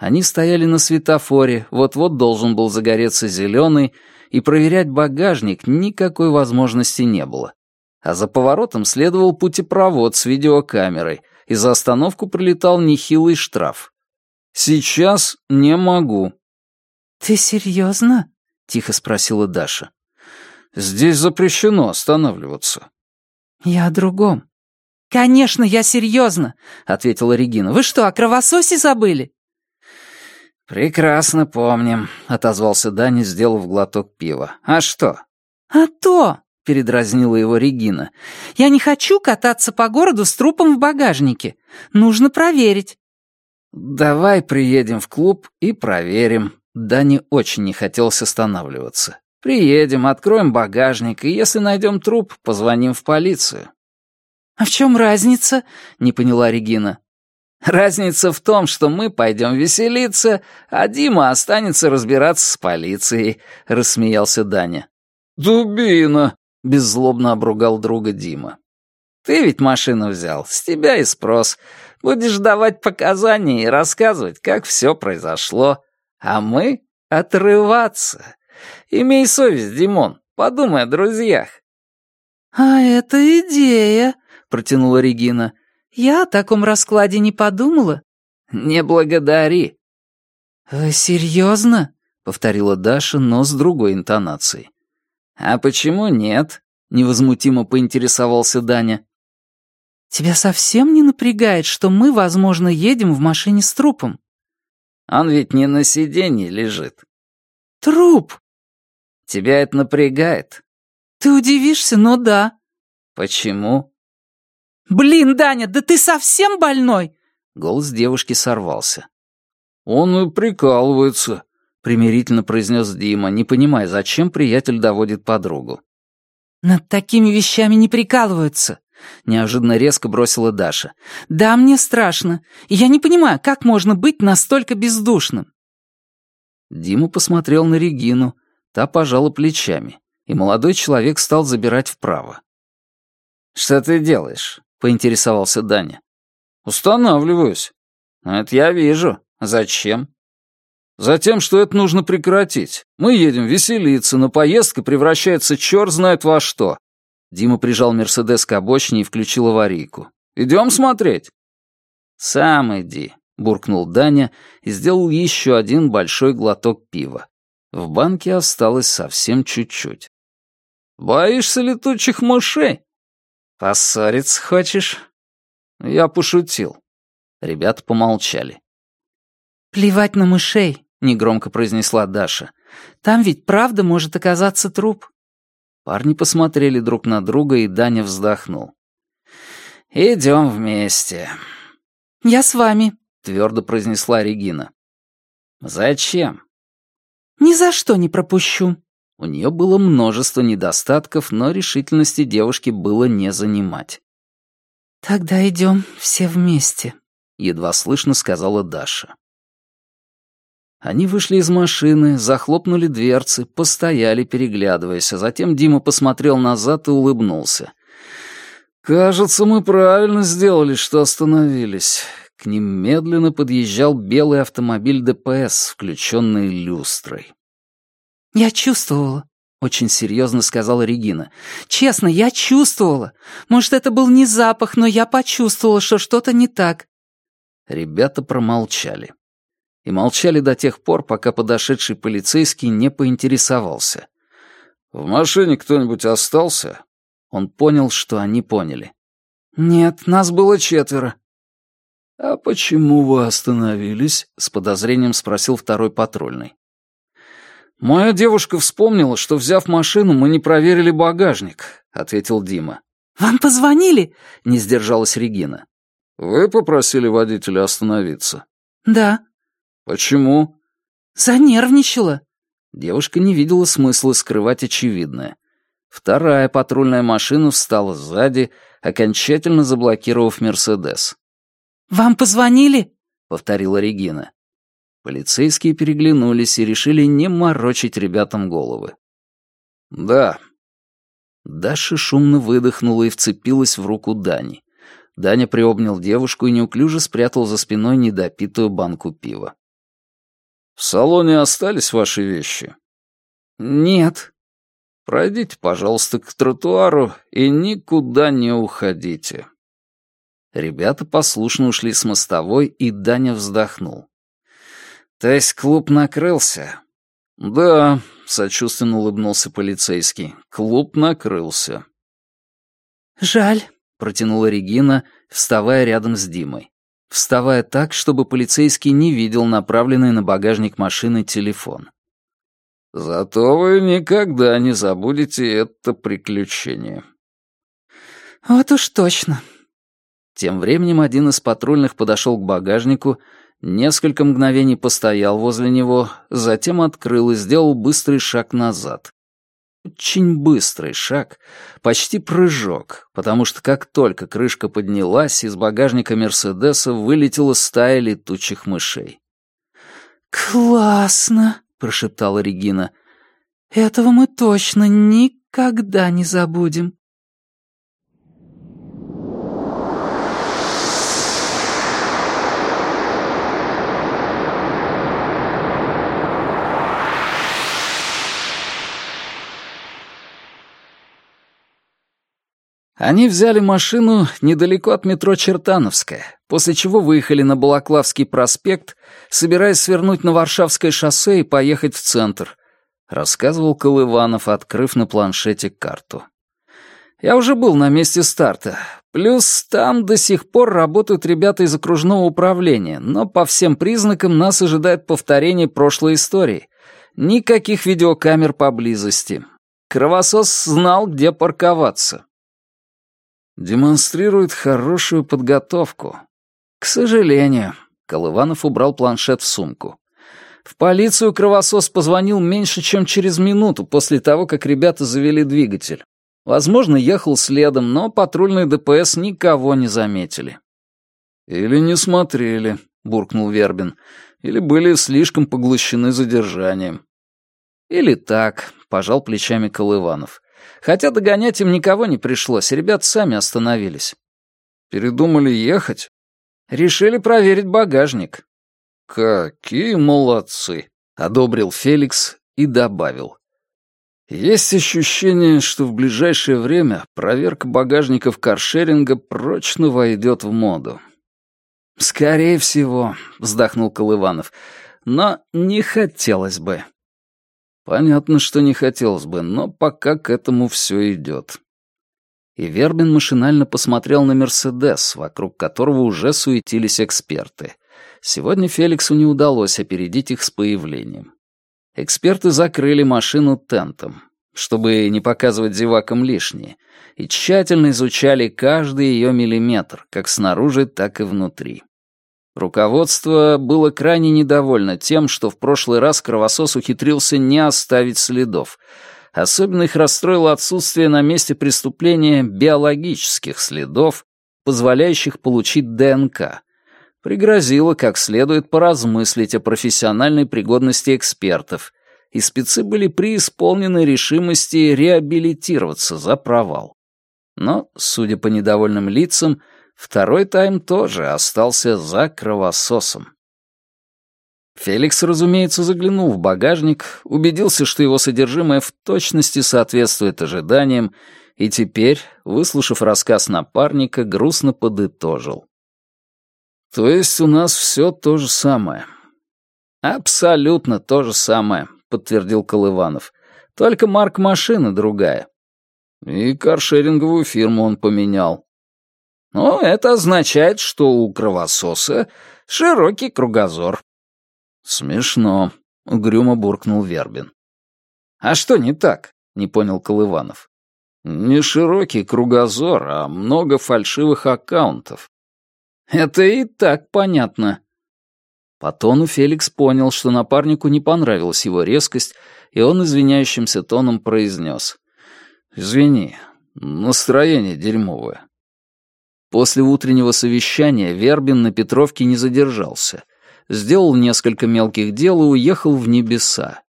Они стояли на светофоре, вот-вот должен был загореться зеленый, и проверять багажник никакой возможности не было. А за поворотом следовал путепровод с видеокамерой, и за остановку прилетал нехилый штраф. «Сейчас не могу». «Ты серьезно?» — тихо спросила Даша. «Здесь запрещено останавливаться». «Я о другом». «Конечно, я серьезно», — ответила Регина. «Вы что, о кровососе забыли?» «Прекрасно помним», — отозвался Даня, сделав глоток пива. «А что?» «А то», — передразнила его Регина. «Я не хочу кататься по городу с трупом в багажнике. Нужно проверить». «Давай приедем в клуб и проверим». Дане очень не хотелось останавливаться. «Приедем, откроем багажник, и если найдем труп, позвоним в полицию». «А в чем разница?» — не поняла Регина. Разница в том, что мы пойдем веселиться, а Дима останется разбираться с полицией», — рассмеялся Даня. «Дубина», — беззлобно обругал друга Дима. «Ты ведь машину взял, с тебя и спрос. Будешь давать показания и рассказывать, как все произошло. А мы — отрываться. Имей совесть, Димон, подумай о друзьях». «А это идея», — протянула Регина. Я о таком раскладе не подумала. Не благодари. Вы серьезно? повторила Даша, но с другой интонацией. А почему нет? невозмутимо поинтересовался Даня. Тебя совсем не напрягает, что мы, возможно, едем в машине с трупом? Он ведь не на сиденье лежит. Труп. Тебя это напрягает? Ты удивишься, но да. Почему? «Блин, Даня, да ты совсем больной?» Голос девушки сорвался. «Он и прикалывается», — примирительно произнес Дима, не понимая, зачем приятель доводит подругу. «Над такими вещами не прикалываются», — неожиданно резко бросила Даша. «Да, мне страшно. И я не понимаю, как можно быть настолько бездушным». Дима посмотрел на Регину, та пожала плечами, и молодой человек стал забирать вправо. «Что ты делаешь?» Поинтересовался Даня. «Устанавливаюсь. Это я вижу. Зачем?» «Затем, что это нужно прекратить. Мы едем веселиться, но поездка превращается черт знает во что». Дима прижал Мерседес к обочине и включил аварийку. «Идем смотреть?» «Сам иди», — буркнул Даня и сделал еще один большой глоток пива. В банке осталось совсем чуть-чуть. «Боишься летучих мышей?» «Поссориться хочешь?» Я пошутил. Ребята помолчали. «Плевать на мышей», — негромко произнесла Даша. «Там ведь правда может оказаться труп». Парни посмотрели друг на друга, и Даня вздохнул. «Идем вместе». «Я с вами», — твердо произнесла Регина. «Зачем?» «Ни за что не пропущу», у нее было множество недостатков, но решительности девушки было не занимать. «Тогда идем все вместе», — едва слышно сказала Даша. Они вышли из машины, захлопнули дверцы, постояли, переглядываясь, а затем Дима посмотрел назад и улыбнулся. «Кажется, мы правильно сделали, что остановились». К ним медленно подъезжал белый автомобиль ДПС, включенный люстрой. «Я чувствовала», — очень серьезно сказала Регина. «Честно, я чувствовала. Может, это был не запах, но я почувствовала, что что-то не так». Ребята промолчали. И молчали до тех пор, пока подошедший полицейский не поинтересовался. «В машине кто-нибудь остался?» Он понял, что они поняли. «Нет, нас было четверо». «А почему вы остановились?» — с подозрением спросил второй патрульный. «Моя девушка вспомнила, что, взяв машину, мы не проверили багажник», — ответил Дима. «Вам позвонили?» — не сдержалась Регина. «Вы попросили водителя остановиться?» «Да». «Почему?» «Занервничала». Девушка не видела смысла скрывать очевидное. Вторая патрульная машина встала сзади, окончательно заблокировав «Мерседес». «Вам позвонили?» повторила Регина. Полицейские переглянулись и решили не морочить ребятам головы. «Да». Даша шумно выдохнула и вцепилась в руку Дани. Даня приобнял девушку и неуклюже спрятал за спиной недопитую банку пива. «В салоне остались ваши вещи?» «Нет». «Пройдите, пожалуйста, к тротуару и никуда не уходите». Ребята послушно ушли с мостовой, и Даня вздохнул. «То есть клуб накрылся?» «Да», — сочувственно улыбнулся полицейский, — «клуб накрылся». «Жаль», — протянула Регина, вставая рядом с Димой. Вставая так, чтобы полицейский не видел направленный на багажник машины телефон. «Зато вы никогда не забудете это приключение». «Вот уж точно», тем временем один из патрульных подошел к багажнику, несколько мгновений постоял возле него, затем открыл и сделал быстрый шаг назад. Очень быстрый шаг, почти прыжок, потому что как только крышка поднялась, из багажника Мерседеса вылетела стая летучих мышей. «Классно!» — прошептала Регина. «Этого мы точно никогда не забудем». Они взяли машину недалеко от метро Чертановская, после чего выехали на Балаклавский проспект, собираясь свернуть на Варшавское шоссе и поехать в центр, рассказывал Колыванов, открыв на планшете карту. Я уже был на месте старта. Плюс там до сих пор работают ребята из окружного управления, но по всем признакам нас ожидает повторение прошлой истории. Никаких видеокамер поблизости. Кровосос знал, где парковаться демонстрирует хорошую подготовку. К сожалению, Колыванов убрал планшет в сумку. В полицию кровосос позвонил меньше, чем через минуту после того, как ребята завели двигатель. Возможно, ехал следом, но патрульные ДПС никого не заметили. «Или не смотрели», — буркнул Вербин, «или были слишком поглощены задержанием». «Или так», — пожал плечами Колыванов. Хотя догонять им никого не пришлось, ребят сами остановились. Передумали ехать? Решили проверить багажник. «Какие молодцы!» — одобрил Феликс и добавил. «Есть ощущение, что в ближайшее время проверка багажников каршеринга прочно войдет в моду». «Скорее всего», — вздохнул Колыванов, — «но не хотелось бы». Понятно, что не хотелось бы, но пока к этому все идет. И Вербин машинально посмотрел на «Мерседес», вокруг которого уже суетились эксперты. Сегодня Феликсу не удалось опередить их с появлением. Эксперты закрыли машину тентом, чтобы не показывать зевакам лишнее, и тщательно изучали каждый ее миллиметр, как снаружи, так и внутри. Руководство было крайне недовольно тем, что в прошлый раз кровосос ухитрился не оставить следов. Особенно их расстроило отсутствие на месте преступления биологических следов, позволяющих получить ДНК. Пригрозило как следует поразмыслить о профессиональной пригодности экспертов, и спецы были преисполнены решимости реабилитироваться за провал. Но, судя по недовольным лицам, Второй тайм тоже остался за кровососом. Феликс, разумеется, заглянул в багажник, убедился, что его содержимое в точности соответствует ожиданиям, и теперь, выслушав рассказ напарника, грустно подытожил. «То есть у нас все то же самое?» «Абсолютно то же самое», — подтвердил Колыванов. «Только марка машины другая». «И каршеринговую фирму он поменял», но это означает, что у кровососа широкий кругозор. Смешно, угрюмо буркнул Вербин. А что не так? Не понял Колыванов. Не широкий кругозор, а много фальшивых аккаунтов. Это и так понятно. По тону Феликс понял, что напарнику не понравилась его резкость, и он извиняющимся тоном произнес. «Извини, настроение дерьмовое. После утреннего совещания Вербин на Петровке не задержался. Сделал несколько мелких дел и уехал в небеса.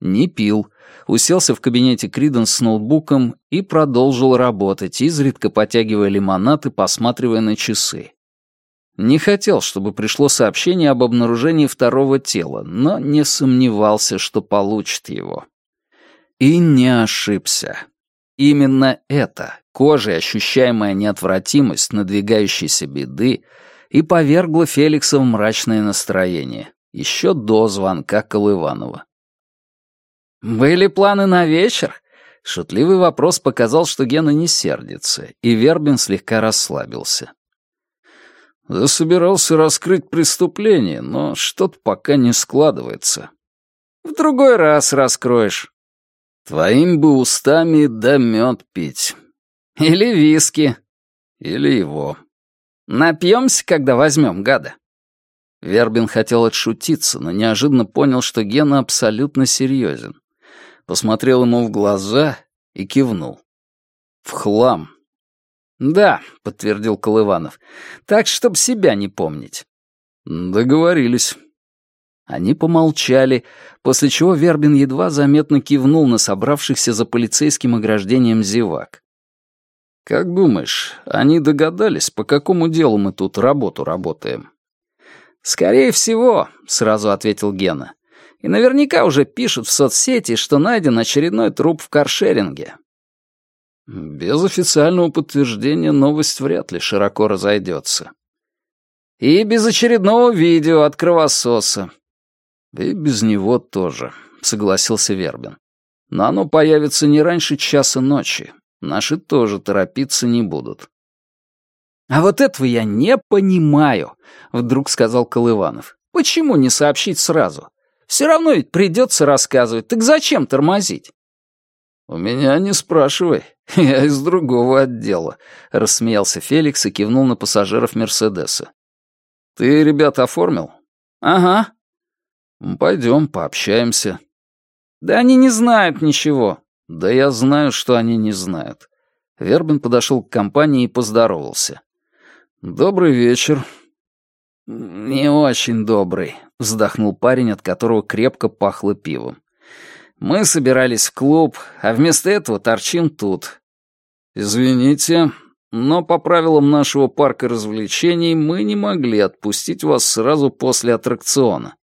Не пил, уселся в кабинете Криденс с ноутбуком и продолжил работать, изредка потягивая лимонад и посматривая на часы. Не хотел, чтобы пришло сообщение об обнаружении второго тела, но не сомневался, что получит его. И не ошибся. Именно это, кожей ощущаемая неотвратимость надвигающейся беды, и повергла Феликса в мрачное настроение, еще до звонка Колыванова. «Были планы на вечер?» Шутливый вопрос показал, что Гена не сердится, и Вербин слегка расслабился. «Да собирался раскрыть преступление, но что-то пока не складывается». «В другой раз раскроешь». «Твоим бы устами да мед пить». «Или виски». «Или его». «Напьемся, когда возьмем гада». Вербин хотел отшутиться, но неожиданно понял, что Гена абсолютно серьезен посмотрел ему в глаза и кивнул. «В хлам». «Да», — подтвердил Колыванов, — «так, чтоб себя не помнить». «Договорились». Они помолчали, после чего Вербин едва заметно кивнул на собравшихся за полицейским ограждением зевак. «Как думаешь, они догадались, по какому делу мы тут работу работаем?» «Скорее всего», — сразу ответил Гена. И наверняка уже пишут в соцсети, что найден очередной труп в каршеринге. Без официального подтверждения новость вряд ли широко разойдется. И без очередного видео от кровососа. И без него тоже, согласился Вербин. Но оно появится не раньше часа ночи. Наши тоже торопиться не будут. «А вот этого я не понимаю», — вдруг сказал Колыванов. «Почему не сообщить сразу? Все равно ведь придется рассказывать, так зачем тормозить?» «У меня не спрашивай, я из другого отдела», — рассмеялся Феликс и кивнул на пассажиров Мерседеса. «Ты ребят оформил?» «Ага». «Пойдем, пообщаемся». «Да они не знают ничего». «Да я знаю, что они не знают». Вербин подошел к компании и поздоровался. «Добрый вечер». «Не очень добрый», вздохнул парень, от которого крепко пахло пивом. Мы собирались в клуб, а вместо этого торчим тут. Извините, но по правилам нашего парка развлечений мы не могли отпустить вас сразу после аттракциона.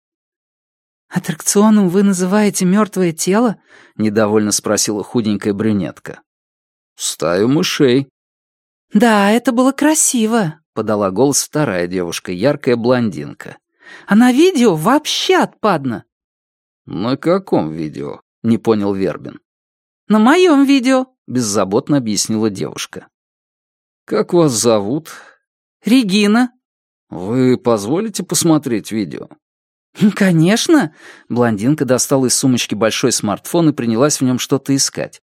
«Аттракционом вы называете мертвое тело?» — недовольно спросила худенькая брюнетка. «Стаю мышей». «Да, это было красиво», — подала голос вторая девушка, яркая блондинка. А на видео вообще отпадно». «На каком видео?» — не понял Вербин. «На моем видео», — беззаботно объяснила девушка. «Как вас зовут?» «Регина». «Вы позволите посмотреть видео?» «Конечно!» — блондинка достала из сумочки большой смартфон и принялась в нем что-то искать.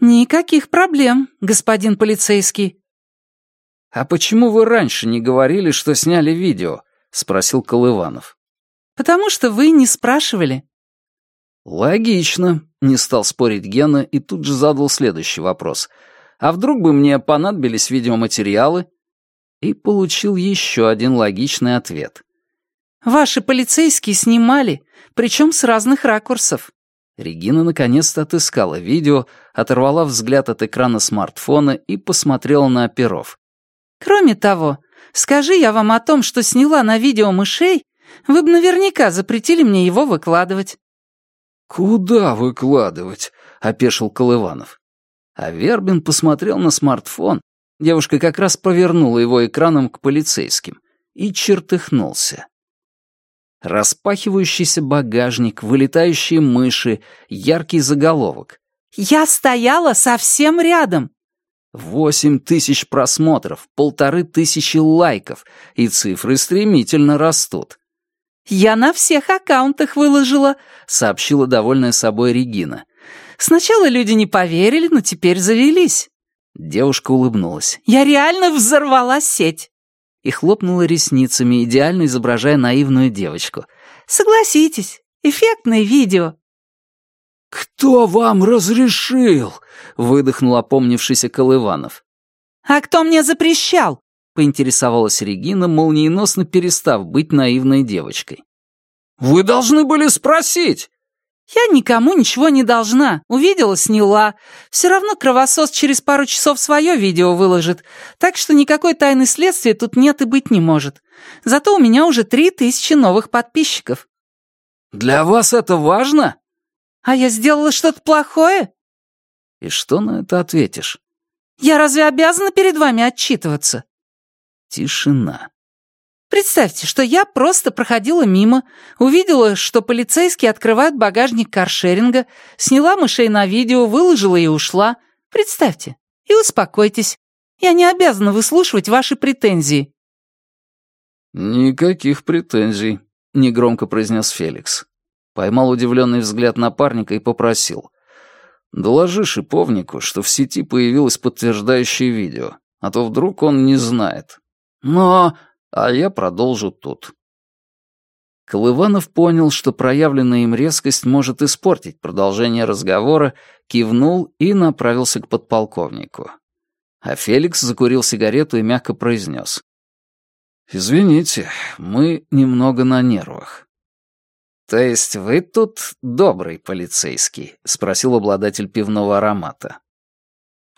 «Никаких проблем, господин полицейский». «А почему вы раньше не говорили, что сняли видео?» — спросил Колыванов. «Потому что вы не спрашивали». «Логично», — не стал спорить Гена и тут же задал следующий вопрос. «А вдруг бы мне понадобились видеоматериалы?» И получил еще один логичный ответ. «Ваши полицейские снимали, причем с разных ракурсов». Регина наконец-то отыскала видео, оторвала взгляд от экрана смартфона и посмотрела на оперов. «Кроме того, Скажи я вам о том, что сняла на видео мышей, вы бы наверняка запретили мне его выкладывать». «Куда выкладывать?» — опешил Колыванов. А Вербин посмотрел на смартфон. Девушка как раз повернула его экраном к полицейским и чертыхнулся. Распахивающийся багажник, вылетающие мыши, яркий заголовок. «Я стояла совсем рядом!» Восемь тысяч просмотров, полторы тысячи лайков, и цифры стремительно растут. «Я на всех аккаунтах выложила», — сообщила довольная собой Регина. «Сначала люди не поверили, но теперь завелись». Девушка улыбнулась. «Я реально взорвала сеть!» И хлопнула ресницами, идеально изображая наивную девочку. «Согласитесь, эффектное видео». «Кто вам разрешил?» — выдохнул опомнившийся Колыванов. «А кто мне запрещал?» — поинтересовалась Регина, молниеносно перестав быть наивной девочкой. «Вы должны были спросить!» «Я никому ничего не должна. Увидела, сняла. Все равно кровосос через пару часов свое видео выложит, так что никакой тайны следствия тут нет и быть не может. Зато у меня уже три тысячи новых подписчиков». «Для вас это важно?» «А я сделала что-то плохое?» «И что на это ответишь?» «Я разве обязана перед вами отчитываться?» Тишина. Представьте, что я просто проходила мимо, увидела, что полицейские открывают багажник каршеринга, сняла мышей на видео, выложила и ушла. Представьте. И успокойтесь. Я не обязана выслушивать ваши претензии». «Никаких претензий», — негромко произнес Феликс. Поймал удивленный взгляд напарника и попросил. «Доложи шиповнику, что в сети появилось подтверждающее видео, а то вдруг он не знает. Но...» а я продолжу тут. Колыванов понял, что проявленная им резкость может испортить продолжение разговора, кивнул и направился к подполковнику. А Феликс закурил сигарету и мягко произнес. «Извините, мы немного на нервах». «То есть вы тут добрый полицейский?» — спросил обладатель пивного аромата.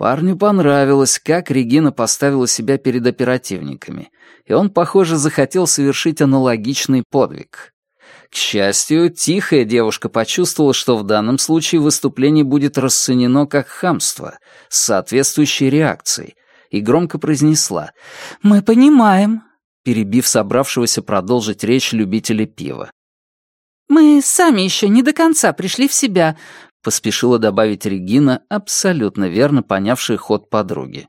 Парню понравилось, как Регина поставила себя перед оперативниками, и он, похоже, захотел совершить аналогичный подвиг. К счастью, тихая девушка почувствовала, что в данном случае выступление будет расценено как хамство, с соответствующей реакцией, и громко произнесла «Мы понимаем», перебив собравшегося продолжить речь любителей пива. «Мы сами еще не до конца пришли в себя, — поспешила добавить Регина, абсолютно верно понявшая ход подруги.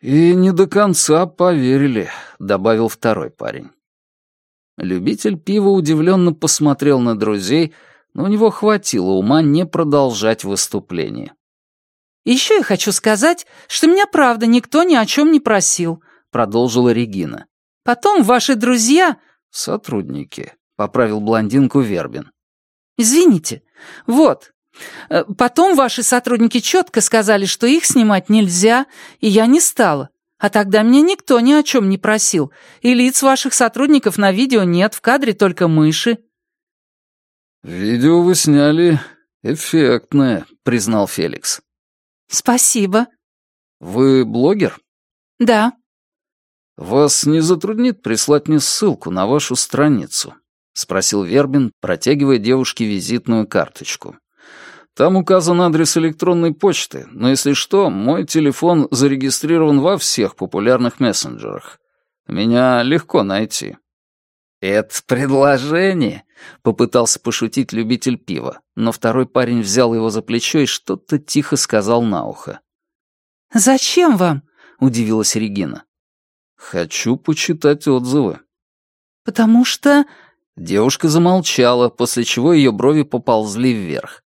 «И не до конца поверили», — добавил второй парень. Любитель пива удивленно посмотрел на друзей, но у него хватило ума не продолжать выступление. «Еще я хочу сказать, что меня правда никто ни о чем не просил», — продолжила Регина. «Потом ваши друзья...» «Сотрудники», — поправил блондинку Вербин. «Извините. Вот, потом ваши сотрудники четко сказали, что их снимать нельзя, и я не стала. А тогда меня никто ни о чем не просил, и лиц ваших сотрудников на видео нет, в кадре только мыши». «Видео вы сняли эффектное», — признал Феликс. «Спасибо». «Вы блогер?» «Да». «Вас не затруднит прислать мне ссылку на вашу страницу?» — спросил Вербин, протягивая девушке визитную карточку. Там указан адрес электронной почты, но если что, мой телефон зарегистрирован во всех популярных мессенджерах. Меня легко найти». «Это предложение?» — попытался пошутить любитель пива, но второй парень взял его за плечо и что-то тихо сказал на ухо. «Зачем вам?» — удивилась Регина. «Хочу почитать отзывы». «Потому что...» Девушка замолчала, после чего ее брови поползли вверх.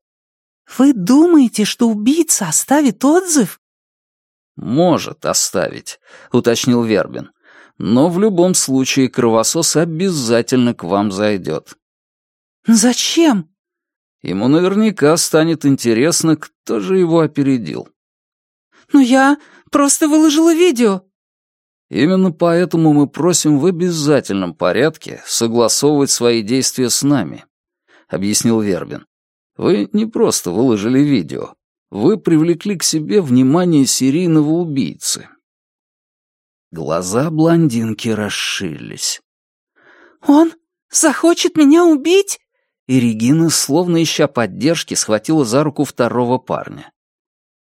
«Вы думаете, что убийца оставит отзыв?» «Может оставить», — уточнил Вербин. «Но в любом случае кровосос обязательно к вам зайдет». «Зачем?» Ему наверняка станет интересно, кто же его опередил. «Но я просто выложила видео». «Именно поэтому мы просим в обязательном порядке согласовывать свои действия с нами», — объяснил Вербин. Вы не просто выложили видео. Вы привлекли к себе внимание серийного убийцы. Глаза блондинки расширились. «Он захочет меня убить?» И Регина, словно ища поддержки, схватила за руку второго парня.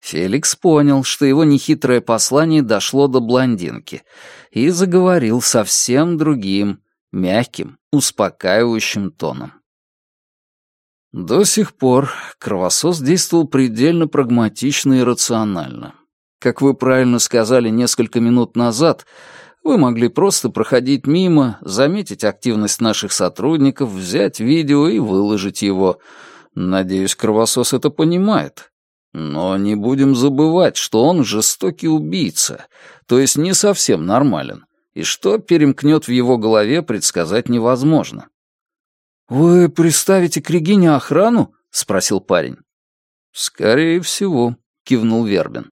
Феликс понял, что его нехитрое послание дошло до блондинки, и заговорил совсем другим, мягким, успокаивающим тоном. До сих пор кровосос действовал предельно прагматично и рационально. Как вы правильно сказали несколько минут назад, вы могли просто проходить мимо, заметить активность наших сотрудников, взять видео и выложить его. Надеюсь, кровосос это понимает. Но не будем забывать, что он жестокий убийца, то есть не совсем нормален, и что перемкнет в его голове, предсказать невозможно. «Вы приставите к Регине охрану?» — спросил парень. «Скорее всего», — кивнул Вербин.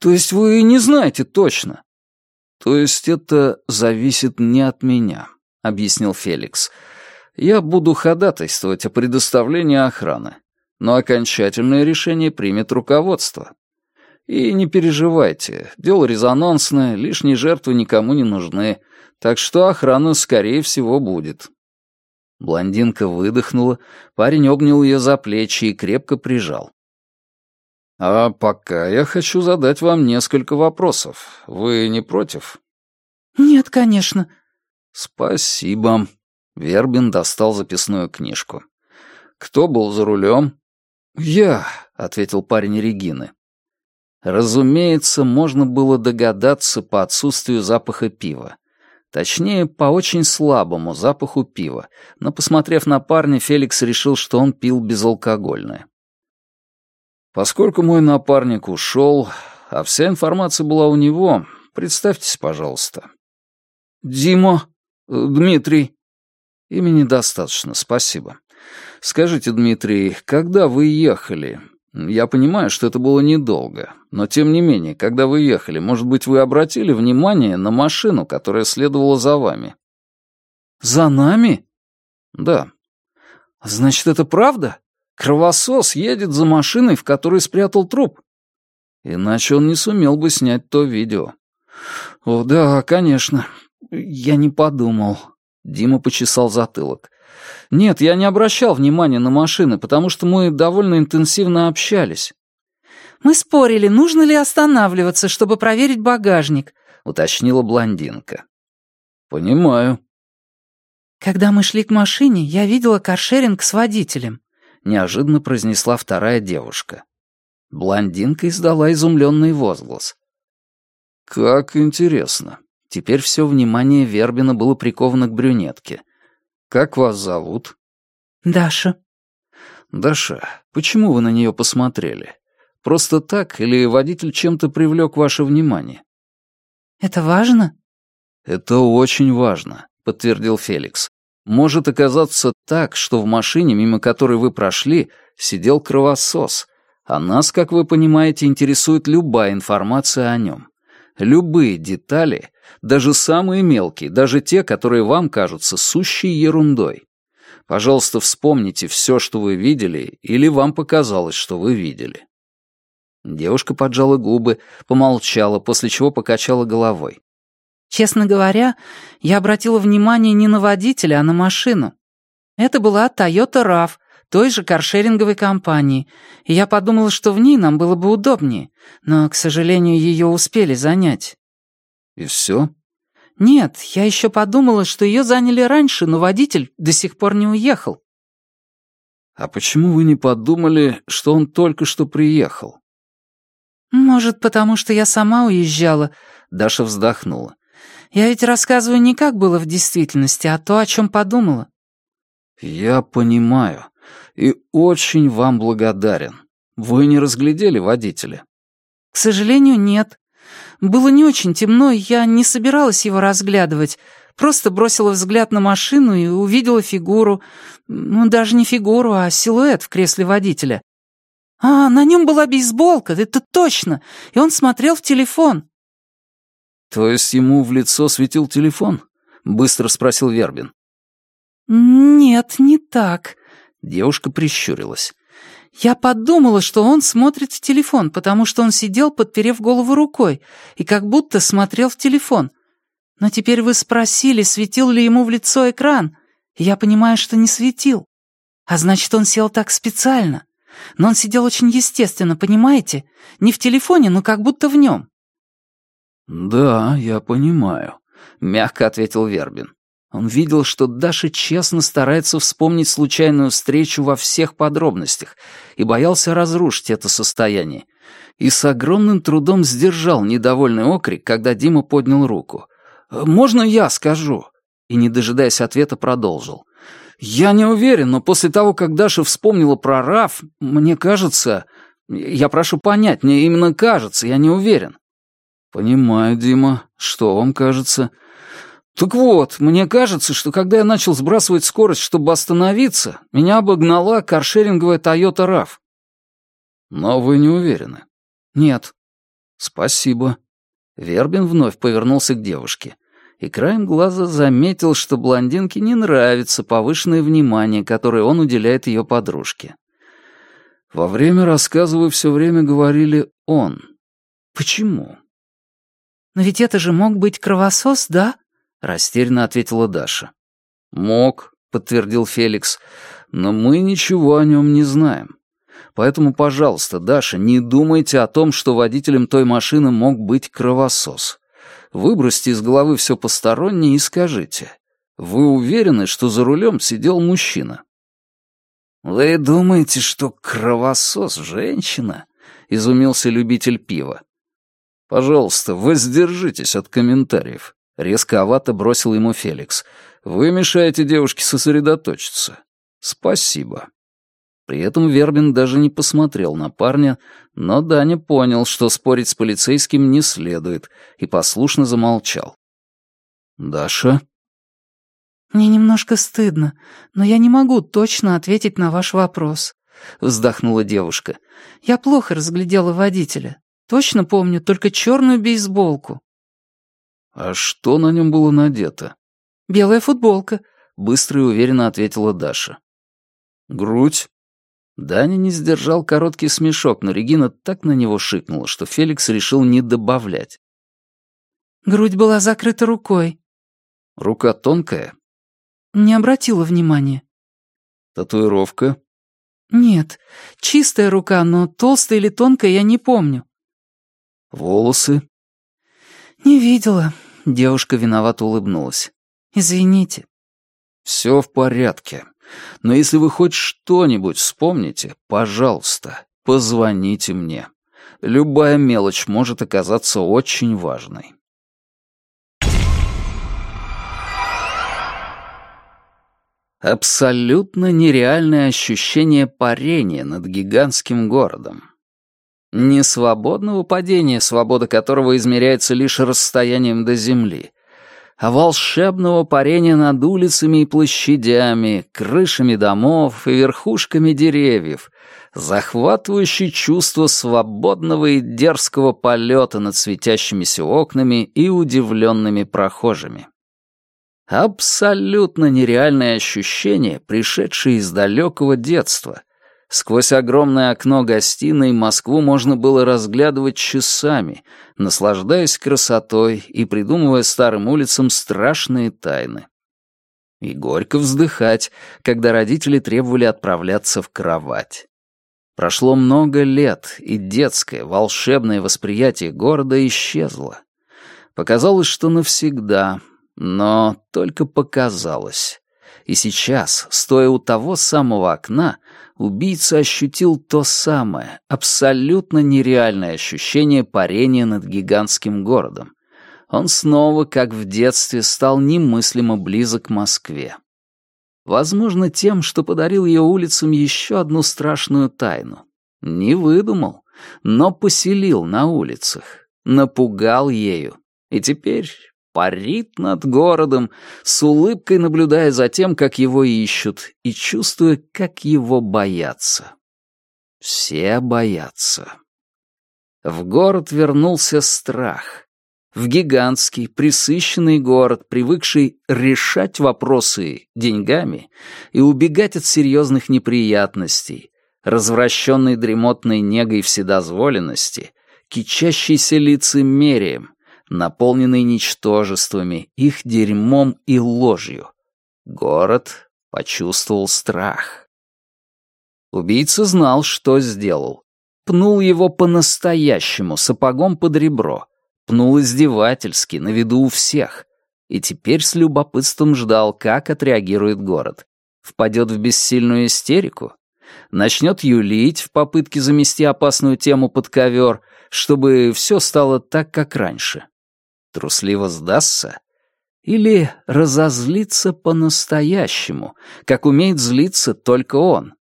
«То есть вы не знаете точно?» То есть это зависит не от меня, объяснил Феликс. Я буду ходатайствовать о предоставлении охраны, но окончательное решение примет руководство. И не переживайте, дело резонансное, лишние жертвы никому не нужны, так что охрана, скорее всего, будет. Блондинка выдохнула, парень обнял ее за плечи и крепко прижал. «А пока я хочу задать вам несколько вопросов. Вы не против?» «Нет, конечно». «Спасибо». Вербин достал записную книжку. «Кто был за рулем?» «Я», — ответил парень Регины. Разумеется, можно было догадаться по отсутствию запаха пива. Точнее, по очень слабому запаху пива, но, посмотрев на парня, Феликс решил, что он пил безалкогольное. Поскольку мой напарник ушел, а вся информация была у него, представьтесь, пожалуйста. Дима, э, Дмитрий. Имени достаточно, спасибо. Скажите, Дмитрий, когда вы ехали? Я понимаю, что это было недолго, но тем не менее, когда вы ехали, может быть, вы обратили внимание на машину, которая следовала за вами? За нами? Да. Значит, это правда? Кровосос едет за машиной, в которой спрятал труп. Иначе он не сумел бы снять то видео. О, да, конечно. Я не подумал. Дима почесал затылок. Нет, я не обращал внимания на машины, потому что мы довольно интенсивно общались. Мы спорили, нужно ли останавливаться, чтобы проверить багажник, уточнила блондинка. Понимаю. Когда мы шли к машине, я видела каршеринг с водителем неожиданно произнесла вторая девушка. Блондинка издала изумленный возглас. «Как интересно. Теперь все внимание Вербина было приковано к брюнетке. Как вас зовут?» «Даша». «Даша, почему вы на нее посмотрели? Просто так или водитель чем-то привлек ваше внимание?» «Это важно?» «Это очень важно», — подтвердил Феликс. Может оказаться так, что в машине, мимо которой вы прошли, сидел кровосос, а нас, как вы понимаете, интересует любая информация о нем. Любые детали, даже самые мелкие, даже те, которые вам кажутся сущей ерундой. Пожалуйста, вспомните все, что вы видели, или вам показалось, что вы видели. Девушка поджала губы, помолчала, после чего покачала головой. Честно говоря, я обратила внимание не на водителя, а на машину. Это была Toyota RAV, той же каршеринговой компании, и я подумала, что в ней нам было бы удобнее, но, к сожалению, ее успели занять. И все? Нет, я еще подумала, что ее заняли раньше, но водитель до сих пор не уехал. А почему вы не подумали, что он только что приехал? Может, потому что я сама уезжала, Даша вздохнула. Я ведь рассказываю не как было в действительности, а то, о чем подумала». «Я понимаю и очень вам благодарен. Вы не разглядели водителя?» «К сожалению, нет. Было не очень темно, и я не собиралась его разглядывать. Просто бросила взгляд на машину и увидела фигуру. Ну, даже не фигуру, а силуэт в кресле водителя. А, на нем была бейсболка, это точно, и он смотрел в телефон. «То есть ему в лицо светил телефон?» — быстро спросил Вербин. «Нет, не так», — девушка прищурилась. «Я подумала, что он смотрит в телефон, потому что он сидел, подперев голову рукой, и как будто смотрел в телефон. Но теперь вы спросили, светил ли ему в лицо экран, и я понимаю, что не светил. А значит, он сел так специально. Но он сидел очень естественно, понимаете? Не в телефоне, но как будто в нем. «Да, я понимаю», — мягко ответил Вербин. Он видел, что Даша честно старается вспомнить случайную встречу во всех подробностях и боялся разрушить это состояние. И с огромным трудом сдержал недовольный окрик, когда Дима поднял руку. «Можно я скажу?» И, не дожидаясь ответа, продолжил. «Я не уверен, но после того, как Даша вспомнила про Раф, мне кажется... Я прошу понять, мне именно кажется, я не уверен. «Понимаю, Дима. Что вам кажется?» «Так вот, мне кажется, что когда я начал сбрасывать скорость, чтобы остановиться, меня обогнала каршеринговая Toyota RAV». «Но вы не уверены?» «Нет». «Спасибо». Вербин вновь повернулся к девушке и краем глаза заметил, что блондинке не нравится повышенное внимание, которое он уделяет ее подружке. Во время рассказа вы все время говорили «он». Почему? «Но ведь это же мог быть кровосос, да?» — растерянно ответила Даша. «Мог», — подтвердил Феликс, — «но мы ничего о нем не знаем. Поэтому, пожалуйста, Даша, не думайте о том, что водителем той машины мог быть кровосос. Выбросьте из головы все постороннее и скажите. Вы уверены, что за рулем сидел мужчина?» «Вы думаете, что кровосос — женщина?» — изумился любитель пива. «Пожалуйста, воздержитесь от комментариев», — резковато бросил ему Феликс. «Вы мешаете девушке сосредоточиться. Спасибо». При этом Вербин даже не посмотрел на парня, но Даня понял, что спорить с полицейским не следует, и послушно замолчал. «Даша?» «Мне немножко стыдно, но я не могу точно ответить на ваш вопрос», — вздохнула девушка. «Я плохо разглядела водителя. Точно помню только черную бейсболку». «А что на нем было надето?» «Белая футболка», — быстро и уверенно ответила Даша. «Грудь?» Даня не сдержал короткий смешок, но Регина так на него шикнула, что Феликс решил не добавлять. «Грудь была закрыта рукой». «Рука тонкая?» Не обратила внимания. Татуировка? Нет, чистая рука, но толстая или тонкая я не помню. Волосы? Не видела. Девушка виновато улыбнулась. Извините. Все в порядке. Но если вы хоть что-нибудь вспомните, пожалуйста, позвоните мне. Любая мелочь может оказаться очень важной. Абсолютно нереальное ощущение парения над гигантским городом. Не свободного падения, свобода которого измеряется лишь расстоянием до земли, а волшебного парения над улицами и площадями, крышами домов и верхушками деревьев, захватывающее чувство свободного и дерзкого полета над светящимися окнами и удивленными прохожими. Абсолютно нереальное ощущение, пришедшее из далекого детства. Сквозь огромное окно гостиной Москву можно было разглядывать часами, наслаждаясь красотой и придумывая старым улицам страшные тайны. И горько вздыхать, когда родители требовали отправляться в кровать. Прошло много лет, и детское, волшебное восприятие города исчезло. Показалось, что навсегда, но только показалось. И сейчас, стоя у того самого окна, убийца ощутил то самое, абсолютно нереальное ощущение парения над гигантским городом. Он снова, как в детстве, стал немыслимо близок к Москве. Возможно, тем, что подарил ее улицам еще одну страшную тайну. Не выдумал, но поселил на улицах, напугал ею. И теперь парит над городом, с улыбкой наблюдая за тем, как его ищут, и чувствуя, как его боятся. Все боятся. В город вернулся страх. В гигантский, присыщенный город, привыкший решать вопросы деньгами и убегать от серьезных неприятностей, развращенный дремотной негой вседозволенности, кичащийся лицемерием, наполненный ничтожествами, их дерьмом и ложью. Город почувствовал страх. Убийца знал, что сделал. Пнул его по-настоящему, сапогом под ребро. Пнул издевательски, на виду у всех. И теперь с любопытством ждал, как отреагирует город. Впадет в бессильную истерику? Начнет юлить в попытке замести опасную тему под ковер, чтобы все стало так, как раньше трусливо сдастся или разозлиться по-настоящему, как умеет злиться только он.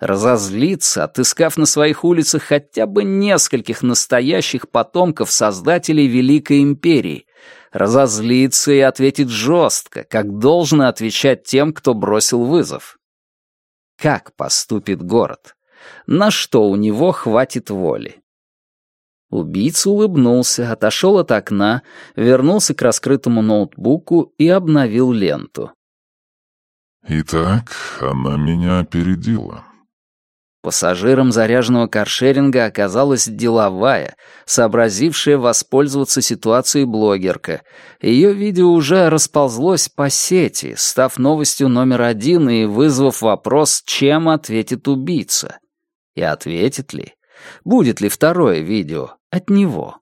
Разозлиться, отыскав на своих улицах хотя бы нескольких настоящих потомков создателей Великой Империи, разозлиться и ответить жестко, как должно отвечать тем, кто бросил вызов. Как поступит город? На что у него хватит воли? Убийца улыбнулся, отошел от окна, вернулся к раскрытому ноутбуку и обновил ленту. «Итак, она меня опередила. Пассажиром заряженного каршеринга оказалась деловая, сообразившая воспользоваться ситуацией блогерка. Ее видео уже расползлось по сети, став новостью номер один и вызвав вопрос, чем ответит убийца. И ответит ли? Будет ли второе видео от него?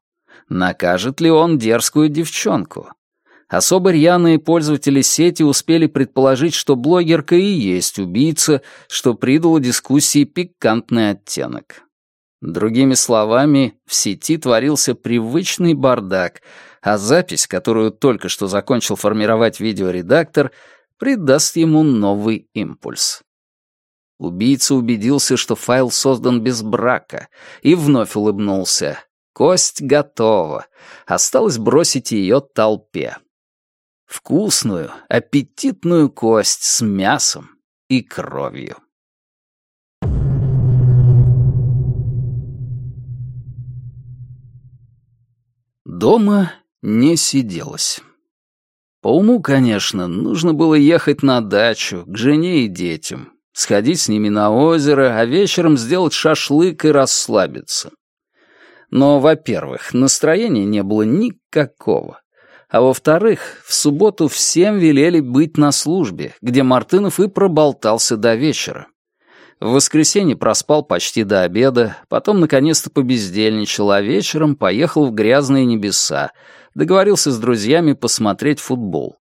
Накажет ли он дерзкую девчонку? Особо рьяные пользователи сети успели предположить, что блогерка и есть убийца, что придало дискуссии пикантный оттенок. Другими словами, в сети творился привычный бардак, а запись, которую только что закончил формировать видеоредактор, придаст ему новый импульс. Убийца убедился, что файл создан без брака, и вновь улыбнулся. Кость готова. Осталось бросить ее толпе. Вкусную, аппетитную кость с мясом и кровью. Дома не сиделось. По уму, конечно, нужно было ехать на дачу, к жене и детям, сходить с ними на озеро, а вечером сделать шашлык и расслабиться. Но, во-первых, настроения не было никакого. А во-вторых, в субботу всем велели быть на службе, где Мартынов и проболтался до вечера. В воскресенье проспал почти до обеда, потом наконец-то побездельничал, а вечером поехал в грязные небеса, договорился с друзьями посмотреть футбол.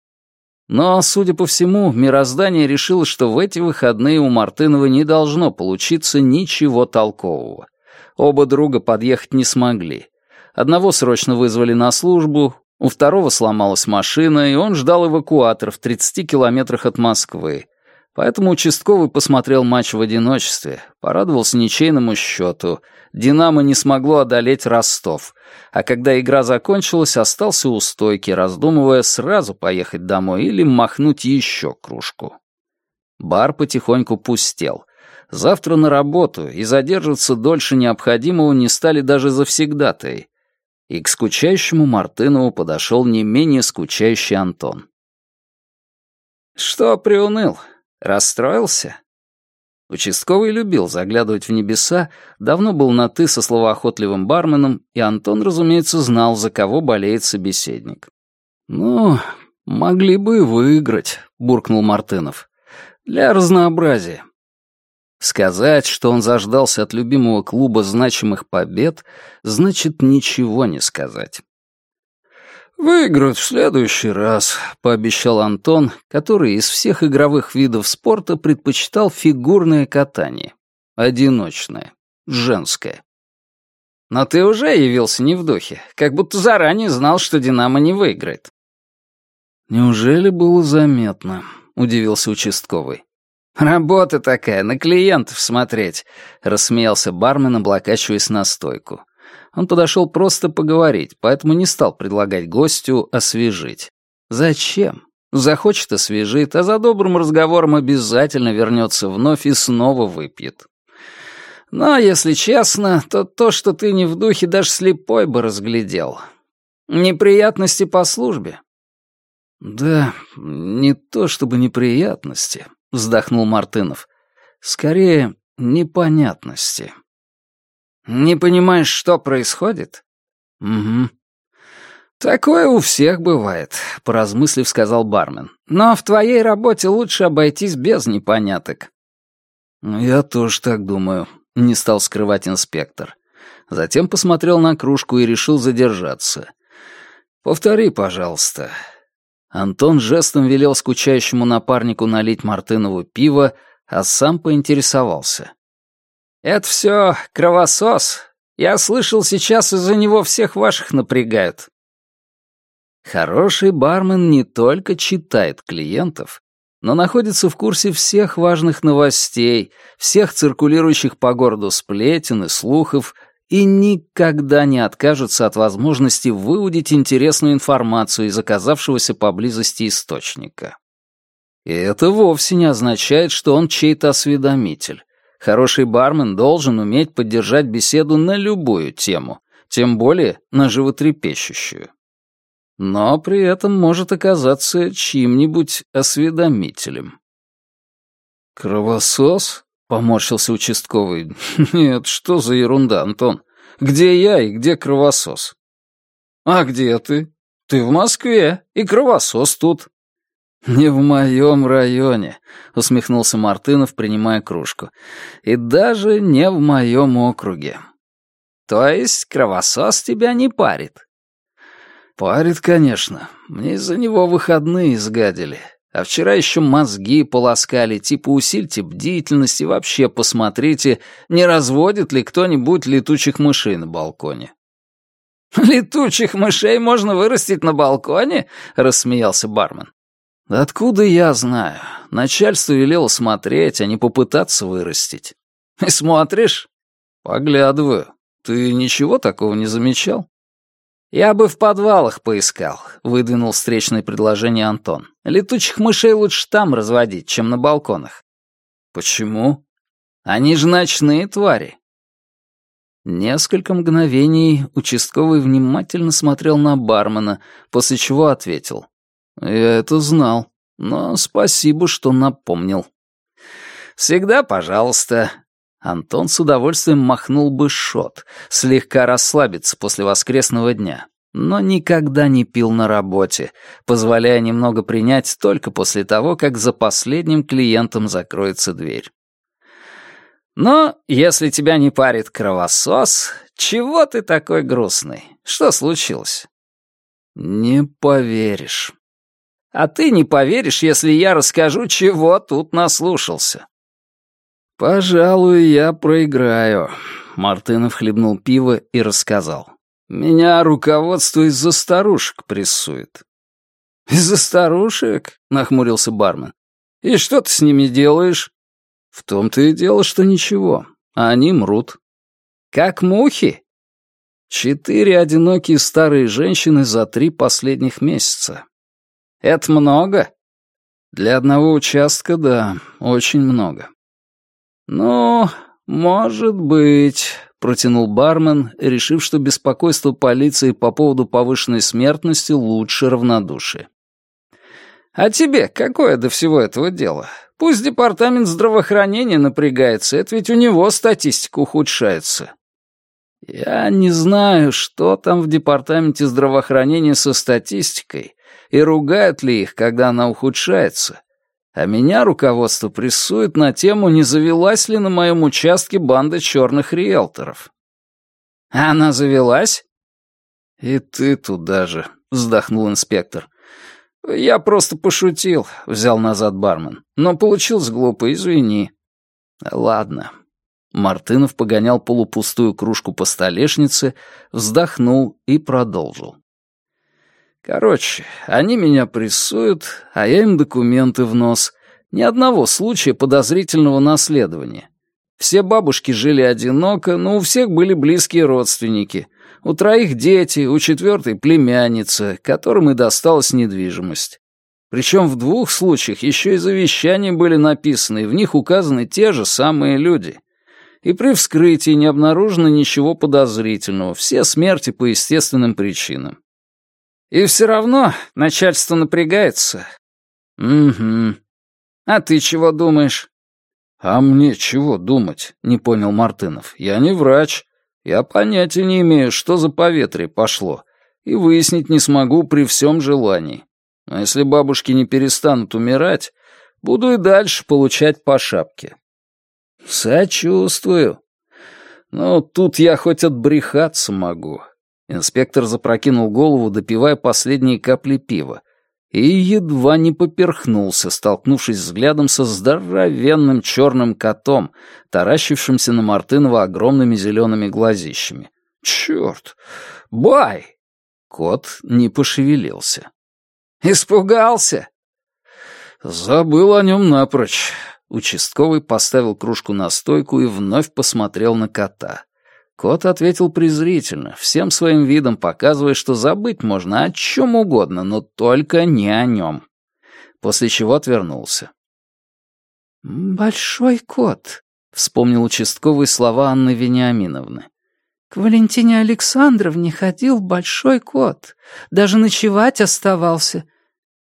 Но, судя по всему, мироздание решило, что в эти выходные у Мартынова не должно получиться ничего толкового. Оба друга подъехать не смогли. Одного срочно вызвали на службу, у второго сломалась машина, и он ждал эвакуатор в 30 километрах от Москвы. Поэтому участковый посмотрел матч в одиночестве, порадовался ничейному счету. «Динамо» не смогло одолеть Ростов, а когда игра закончилась, остался у стойки, раздумывая сразу поехать домой или махнуть еще кружку. Бар потихоньку пустел. Завтра на работу, и задерживаться дольше необходимого не стали даже завсегдатаи и к скучающему Мартынову подошел не менее скучающий Антон. «Что приуныл? Расстроился?» Участковый любил заглядывать в небеса, давно был на «ты» со словоохотливым барменом, и Антон, разумеется, знал, за кого болеет собеседник. «Ну, могли бы и выиграть», — буркнул Мартынов. «Для разнообразия. Сказать, что он заждался от любимого клуба значимых побед, значит ничего не сказать. «Выиграют в следующий раз», — пообещал Антон, который из всех игровых видов спорта предпочитал фигурное катание. Одиночное, женское. «Но ты уже явился не в духе, как будто заранее знал, что «Динамо» не выиграет». «Неужели было заметно?» — удивился участковый. «Работа такая, на клиентов смотреть», — рассмеялся бармен, облокачиваясь на стойку. Он подошел просто поговорить, поэтому не стал предлагать гостю освежить. «Зачем? Захочет — освежит, а за добрым разговором обязательно вернется вновь и снова выпьет. Но, если честно, то то, что ты не в духе, даже слепой бы разглядел. Неприятности по службе». «Да, не то чтобы неприятности», вздохнул Мартынов. «Скорее, непонятности». «Не понимаешь, что происходит?» «Угу». «Такое у всех бывает», — поразмыслив, сказал бармен. «Но в твоей работе лучше обойтись без непоняток». «Я тоже так думаю», — не стал скрывать инспектор. Затем посмотрел на кружку и решил задержаться. «Повтори, пожалуйста. Антон жестом велел скучающему напарнику налить Мартынову пиво, а сам поинтересовался. «Это все кровосос. Я слышал, сейчас из-за него всех ваших напрягают». Хороший бармен не только читает клиентов, но находится в курсе всех важных новостей, всех циркулирующих по городу сплетен и слухов, и никогда не откажется от возможности выудить интересную информацию из оказавшегося поблизости источника. И это вовсе не означает, что он чей-то осведомитель. Хороший бармен должен уметь поддержать беседу на любую тему, тем более на животрепещущую. Но при этом может оказаться чьим-нибудь осведомителем. «Кровосос?» — поморщился участковый. «Нет, что за ерунда, Антон? Где я и где кровосос?» «А где ты? Ты в Москве, и кровосос тут». «Не в моем районе», — усмехнулся Мартынов, принимая кружку. «И даже не в моем округе». «То есть кровосос тебя не парит?» «Парит, конечно. Мне из-за него выходные сгадили. А вчера еще мозги полоскали, типа усильте бдительность и вообще посмотрите, не разводит ли кто-нибудь летучих мышей на балконе. «Летучих мышей можно вырастить на балконе?» — рассмеялся бармен. «Откуда я знаю? Начальство велело смотреть, а не попытаться вырастить». «И смотришь?» «Поглядываю. Ты ничего такого не замечал?» «Я бы в подвалах поискал», — выдвинул встречное предложение Антон. «Летучих мышей лучше там разводить, чем на балконах». «Почему?» «Они же ночные твари». Несколько мгновений участковый внимательно смотрел на бармена, после чего ответил. «Я это знал, но спасибо, что напомнил». «Всегда пожалуйста», Антон с удовольствием махнул бы шот, слегка расслабиться после воскресного дня, но никогда не пил на работе, позволяя немного принять только после того, как за последним клиентом закроется дверь. Но если тебя не парит кровосос, чего ты такой грустный? Что случилось? Не поверишь. А ты не поверишь, если я расскажу, чего тут наслушался. «Пожалуй, я проиграю», — Мартынов хлебнул пиво и рассказал. «Меня руководство из-за старушек прессует». «Из-за старушек?» — нахмурился бармен. «И что ты с ними делаешь?» «В том-то и дело, что ничего, они мрут». «Как мухи?» Четыре одинокие старые женщины за три последних месяца. «Это много?» «Для одного участка, да, очень много». «Ну, может быть», — протянул бармен, решив, что беспокойство полиции по поводу повышенной смертности лучше равнодушия. «А тебе какое до всего этого дело? Пусть департамент здравоохранения напрягается, это ведь у него статистика ухудшается». «Я не знаю, что там в департаменте здравоохранения со статистикой, и ругают ли их, когда она ухудшается, а меня руководство прессует на тему, не завелась ли на моем участке банда черных риэлторов. Она завелась? И ты туда же, вздохнул инспектор. Я просто пошутил, взял назад бармен. Но получилось глупо, извини. Ладно. Мартынов погонял полупустую кружку по столешнице, вздохнул и продолжил. Короче, они меня прессуют, а я им документы в нос. Ни одного случая подозрительного наследования. Все бабушки жили одиноко, но у всех были близкие родственники. У троих дети, у четвертой племянница, которым и досталась недвижимость. Причем в двух случаях еще и завещания были написаны, и в них указаны те же самые люди. И при вскрытии не обнаружено ничего подозрительного, все смерти по естественным причинам. И все равно начальство напрягается. Угу. А ты чего думаешь? А мне чего думать? Не понял Мартынов. Я не врач. Я понятия не имею, что за поветрие пошло. И выяснить не смогу при всем желании. Но если бабушки не перестанут умирать, буду и дальше получать по шапке. Сочувствую. Но тут я хоть отбрехаться могу. Инспектор запрокинул голову, допивая последние капли пива, и едва не поперхнулся, столкнувшись взглядом со здоровенным черным котом, таращившимся на Мартынова огромными зелеными глазищами. «Черт! Бай!» Кот не пошевелился. «Испугался?» «Забыл о нем напрочь». Участковый поставил кружку на стойку и вновь посмотрел на кота. Кот ответил презрительно, всем своим видом показывая, что забыть можно о чем угодно, но только не о нем. После чего отвернулся. «Большой кот», — вспомнил участковый слова Анны Вениаминовны. К Валентине Александровне ходил большой кот. Даже ночевать оставался.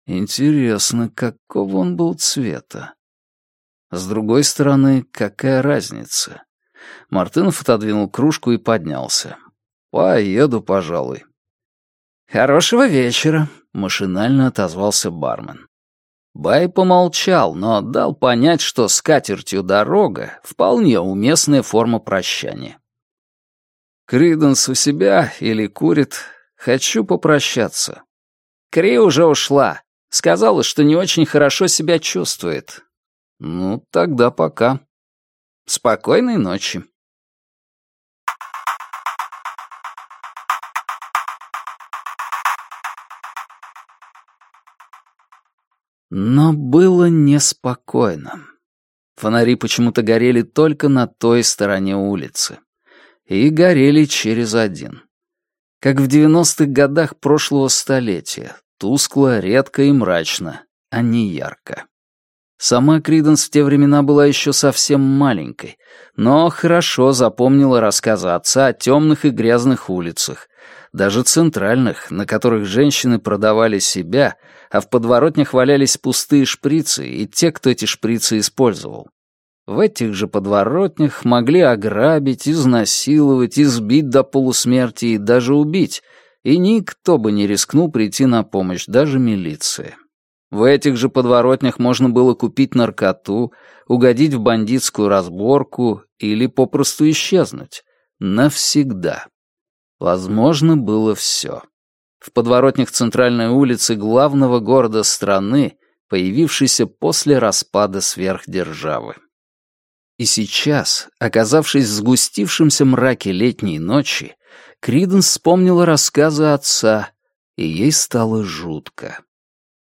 Интересно, какого он был цвета? С другой стороны, какая разница? Мартынов отодвинул кружку и поднялся. «Поеду, пожалуй». «Хорошего вечера», — машинально отозвался бармен. Бай помолчал, но дал понять, что с катертью дорога — вполне уместная форма прощания. «Криденс у себя или курит? Хочу попрощаться». «Кри уже ушла. Сказала, что не очень хорошо себя чувствует». «Ну, тогда пока. Спокойной ночи». Но было неспокойно. Фонари почему-то горели только на той стороне улицы. И горели через один. Как в девяностых годах прошлого столетия. Тускло, редко и мрачно, а не ярко. Сама Криденс в те времена была еще совсем маленькой, но хорошо запомнила рассказы отца о темных и грязных улицах, даже центральных, на которых женщины продавали себя, а в подворотнях валялись пустые шприцы и те, кто эти шприцы использовал. В этих же подворотнях могли ограбить, изнасиловать, избить до полусмерти и даже убить, и никто бы не рискнул прийти на помощь, даже милиция. В этих же подворотнях можно было купить наркоту, угодить в бандитскую разборку или попросту исчезнуть. Навсегда. Возможно, было все. В подворотнях центральной улицы главного города страны, появившейся после распада сверхдержавы. И сейчас, оказавшись в сгустившемся мраке летней ночи, Криденс вспомнила рассказы отца, и ей стало жутко.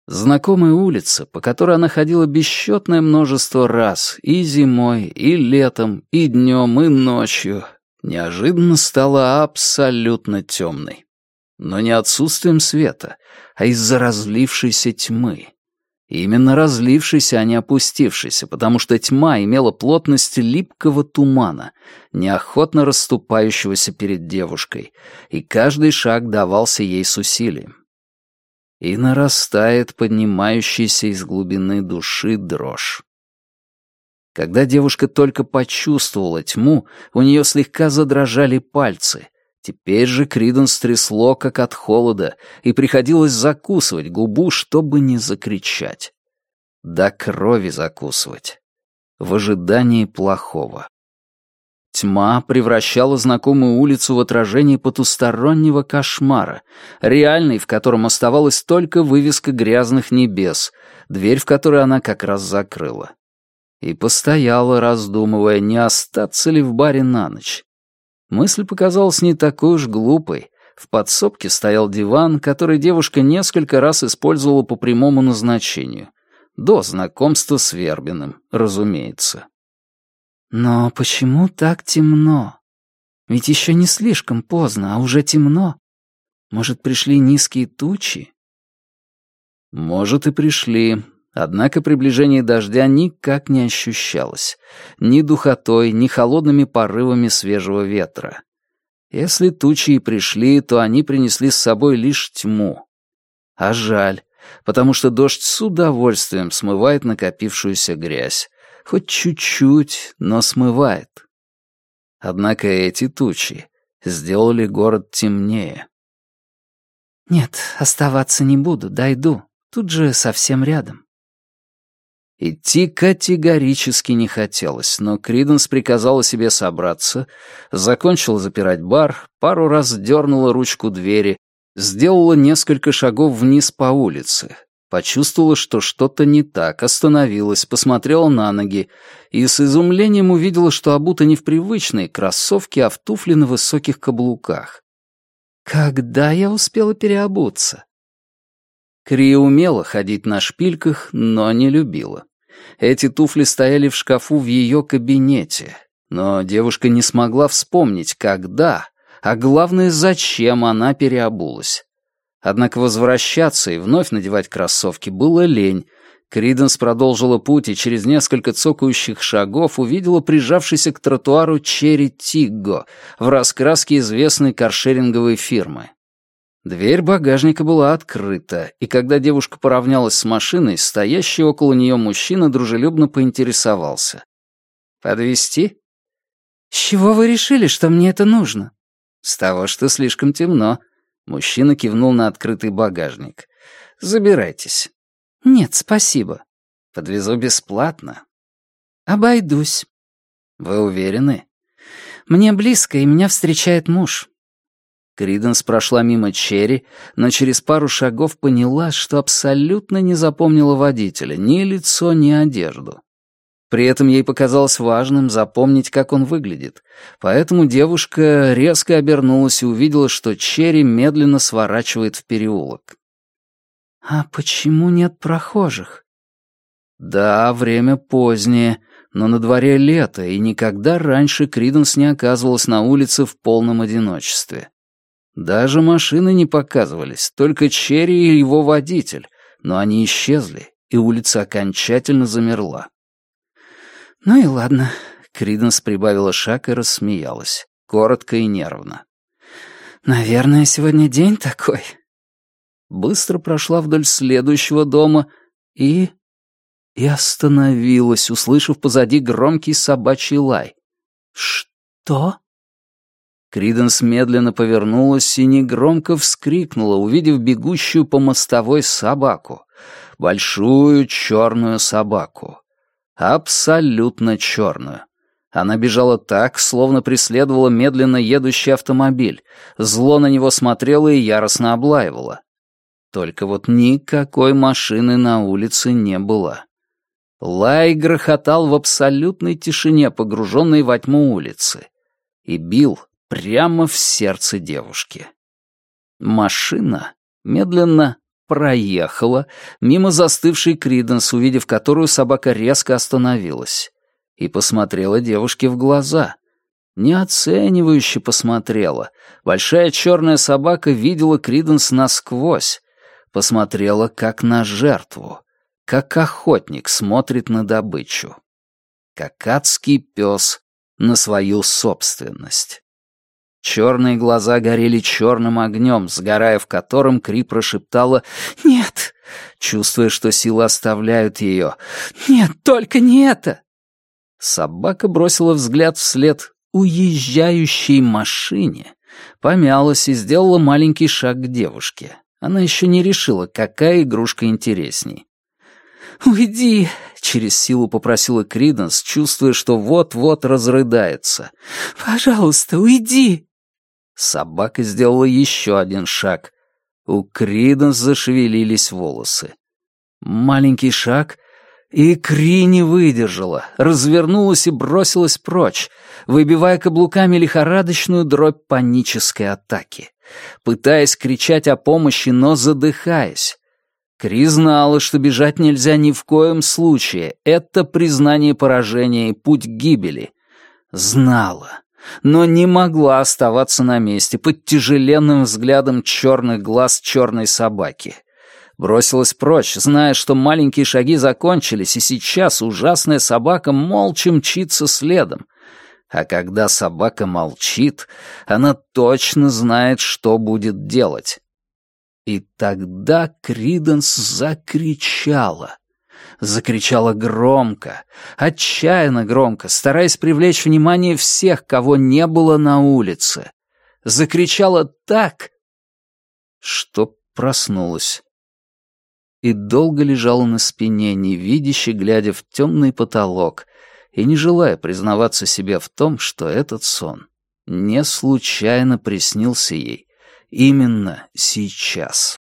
Знакомая улица, по которой она ходила бесчетное множество раз, и зимой, и летом, и днем, и ночью, неожиданно стала абсолютно темной. Но не отсутствием света, а из-за разлившейся тьмы. именно разлившейся, а не опустившейся, потому что тьма имела плотность липкого тумана, неохотно расступающегося перед девушкой, и каждый шаг давался ей с усилием. И нарастает поднимающаяся из глубины души дрожь. Когда девушка только почувствовала тьму, у нее слегка задрожали пальцы. Теперь же Криден стрясло, как от холода, и приходилось закусывать губу, чтобы не закричать. До крови закусывать. В ожидании плохого. Тьма превращала знакомую улицу в отражение потустороннего кошмара, реальный, в котором оставалась только вывеска грязных небес, дверь в которой она как раз закрыла и постояла, раздумывая, не остаться ли в баре на ночь. Мысль показалась не такой уж глупой. В подсобке стоял диван, который девушка несколько раз использовала по прямому назначению. До знакомства с Вербиным, разумеется. Но почему так темно? Ведь еще не слишком поздно, а уже темно. Может, пришли низкие тучи? Может, и пришли, Однако приближение дождя никак не ощущалось. Ни духотой, ни холодными порывами свежего ветра. Если тучи и пришли, то они принесли с собой лишь тьму. А жаль, потому что дождь с удовольствием смывает накопившуюся грязь. Хоть чуть-чуть, но смывает. Однако эти тучи сделали город темнее. «Нет, оставаться не буду, дойду. Тут же совсем рядом». Идти категорически не хотелось, но Криденс приказала себе собраться, закончила запирать бар, пару раз дернула ручку двери, сделала несколько шагов вниз по улице, почувствовала, что что-то не так, остановилась, посмотрела на ноги и с изумлением увидела, что обута не в привычные кроссовки, а в туфли на высоких каблуках. Когда я успела переобуться? Кри умела ходить на шпильках, но не любила. Эти туфли стояли в шкафу в ее кабинете, но девушка не смогла вспомнить, когда, а главное, зачем она переобулась. Однако возвращаться и вновь надевать кроссовки было лень, Криденс продолжила путь и через несколько цокающих шагов увидела прижавшийся к тротуару Черри Тигго в раскраске известной каршеринговой фирмы. Дверь багажника была открыта, и когда девушка поравнялась с машиной, стоящий около нее мужчина дружелюбно поинтересовался. «Подвезти?» «С чего вы решили, что мне это нужно?» «С того, что слишком темно». Мужчина кивнул на открытый багажник. «Забирайтесь». «Нет, спасибо». «Подвезу бесплатно». «Обойдусь». «Вы уверены?» «Мне близко, и меня встречает муж». Криденс прошла мимо Черри, но через пару шагов поняла, что абсолютно не запомнила водителя, ни лицо, ни одежду. При этом ей показалось важным запомнить, как он выглядит, поэтому девушка резко обернулась и увидела, что Черри медленно сворачивает в переулок. «А почему нет прохожих?» «Да, время позднее, но на дворе лето, и никогда раньше Криденс не оказывалась на улице в полном одиночестве. Даже машины не показывались, только Черри и его водитель, но они исчезли, и улица окончательно замерла. «Ну и ладно», — Криденс прибавила шаг и рассмеялась, коротко и нервно. «Наверное, сегодня день такой». Быстро прошла вдоль следующего дома и... и остановилась, услышав позади громкий собачий лай. «Что?» Криденс медленно повернулась и негромко вскрикнула, увидев бегущую по мостовой собаку. Большую черную собаку. Абсолютно черную. Она бежала так, словно преследовала медленно едущий автомобиль. Зло на него смотрело и яростно облаивало. Только вот никакой машины на улице не было. Лай грохотал в абсолютной тишине, погруженной во тьму улицы. И бил прямо в сердце девушки. Машина медленно проехала мимо застывшей Криденс, увидев которую собака резко остановилась, и посмотрела девушке в глаза. Неоценивающе посмотрела. Большая черная собака видела Криденс насквозь, посмотрела как на жертву, как охотник смотрит на добычу, как адский пес на свою собственность. Черные глаза горели черным огнем, сгорая в котором Кри прошептала «Нет!», чувствуя, что силы оставляют ее. «Нет, только не это!» Собака бросила взгляд вслед уезжающей машине, помялась и сделала маленький шаг к девушке. Она еще не решила, какая игрушка интересней. «Уйди!» — через силу попросила Криденс, чувствуя, что вот-вот разрыдается. «Пожалуйста, уйди!» Собака сделала еще один шаг. У Криденс зашевелились волосы. Маленький шаг, и Кри не выдержала, развернулась и бросилась прочь, выбивая каблуками лихорадочную дробь панической атаки, пытаясь кричать о помощи, но задыхаясь. Кри знала, что бежать нельзя ни в коем случае. Это признание поражения и путь к гибели. Знала но не могла оставаться на месте под тяжеленным взглядом черных глаз черной собаки. Бросилась прочь, зная, что маленькие шаги закончились, и сейчас ужасная собака молча мчится следом. А когда собака молчит, она точно знает, что будет делать. И тогда Криденс закричала закричала громко, отчаянно громко, стараясь привлечь внимание всех, кого не было на улице. Закричала так, что проснулась. И долго лежала на спине, невидяще глядя в темный потолок и не желая признаваться себе в том, что этот сон не случайно приснился ей именно сейчас.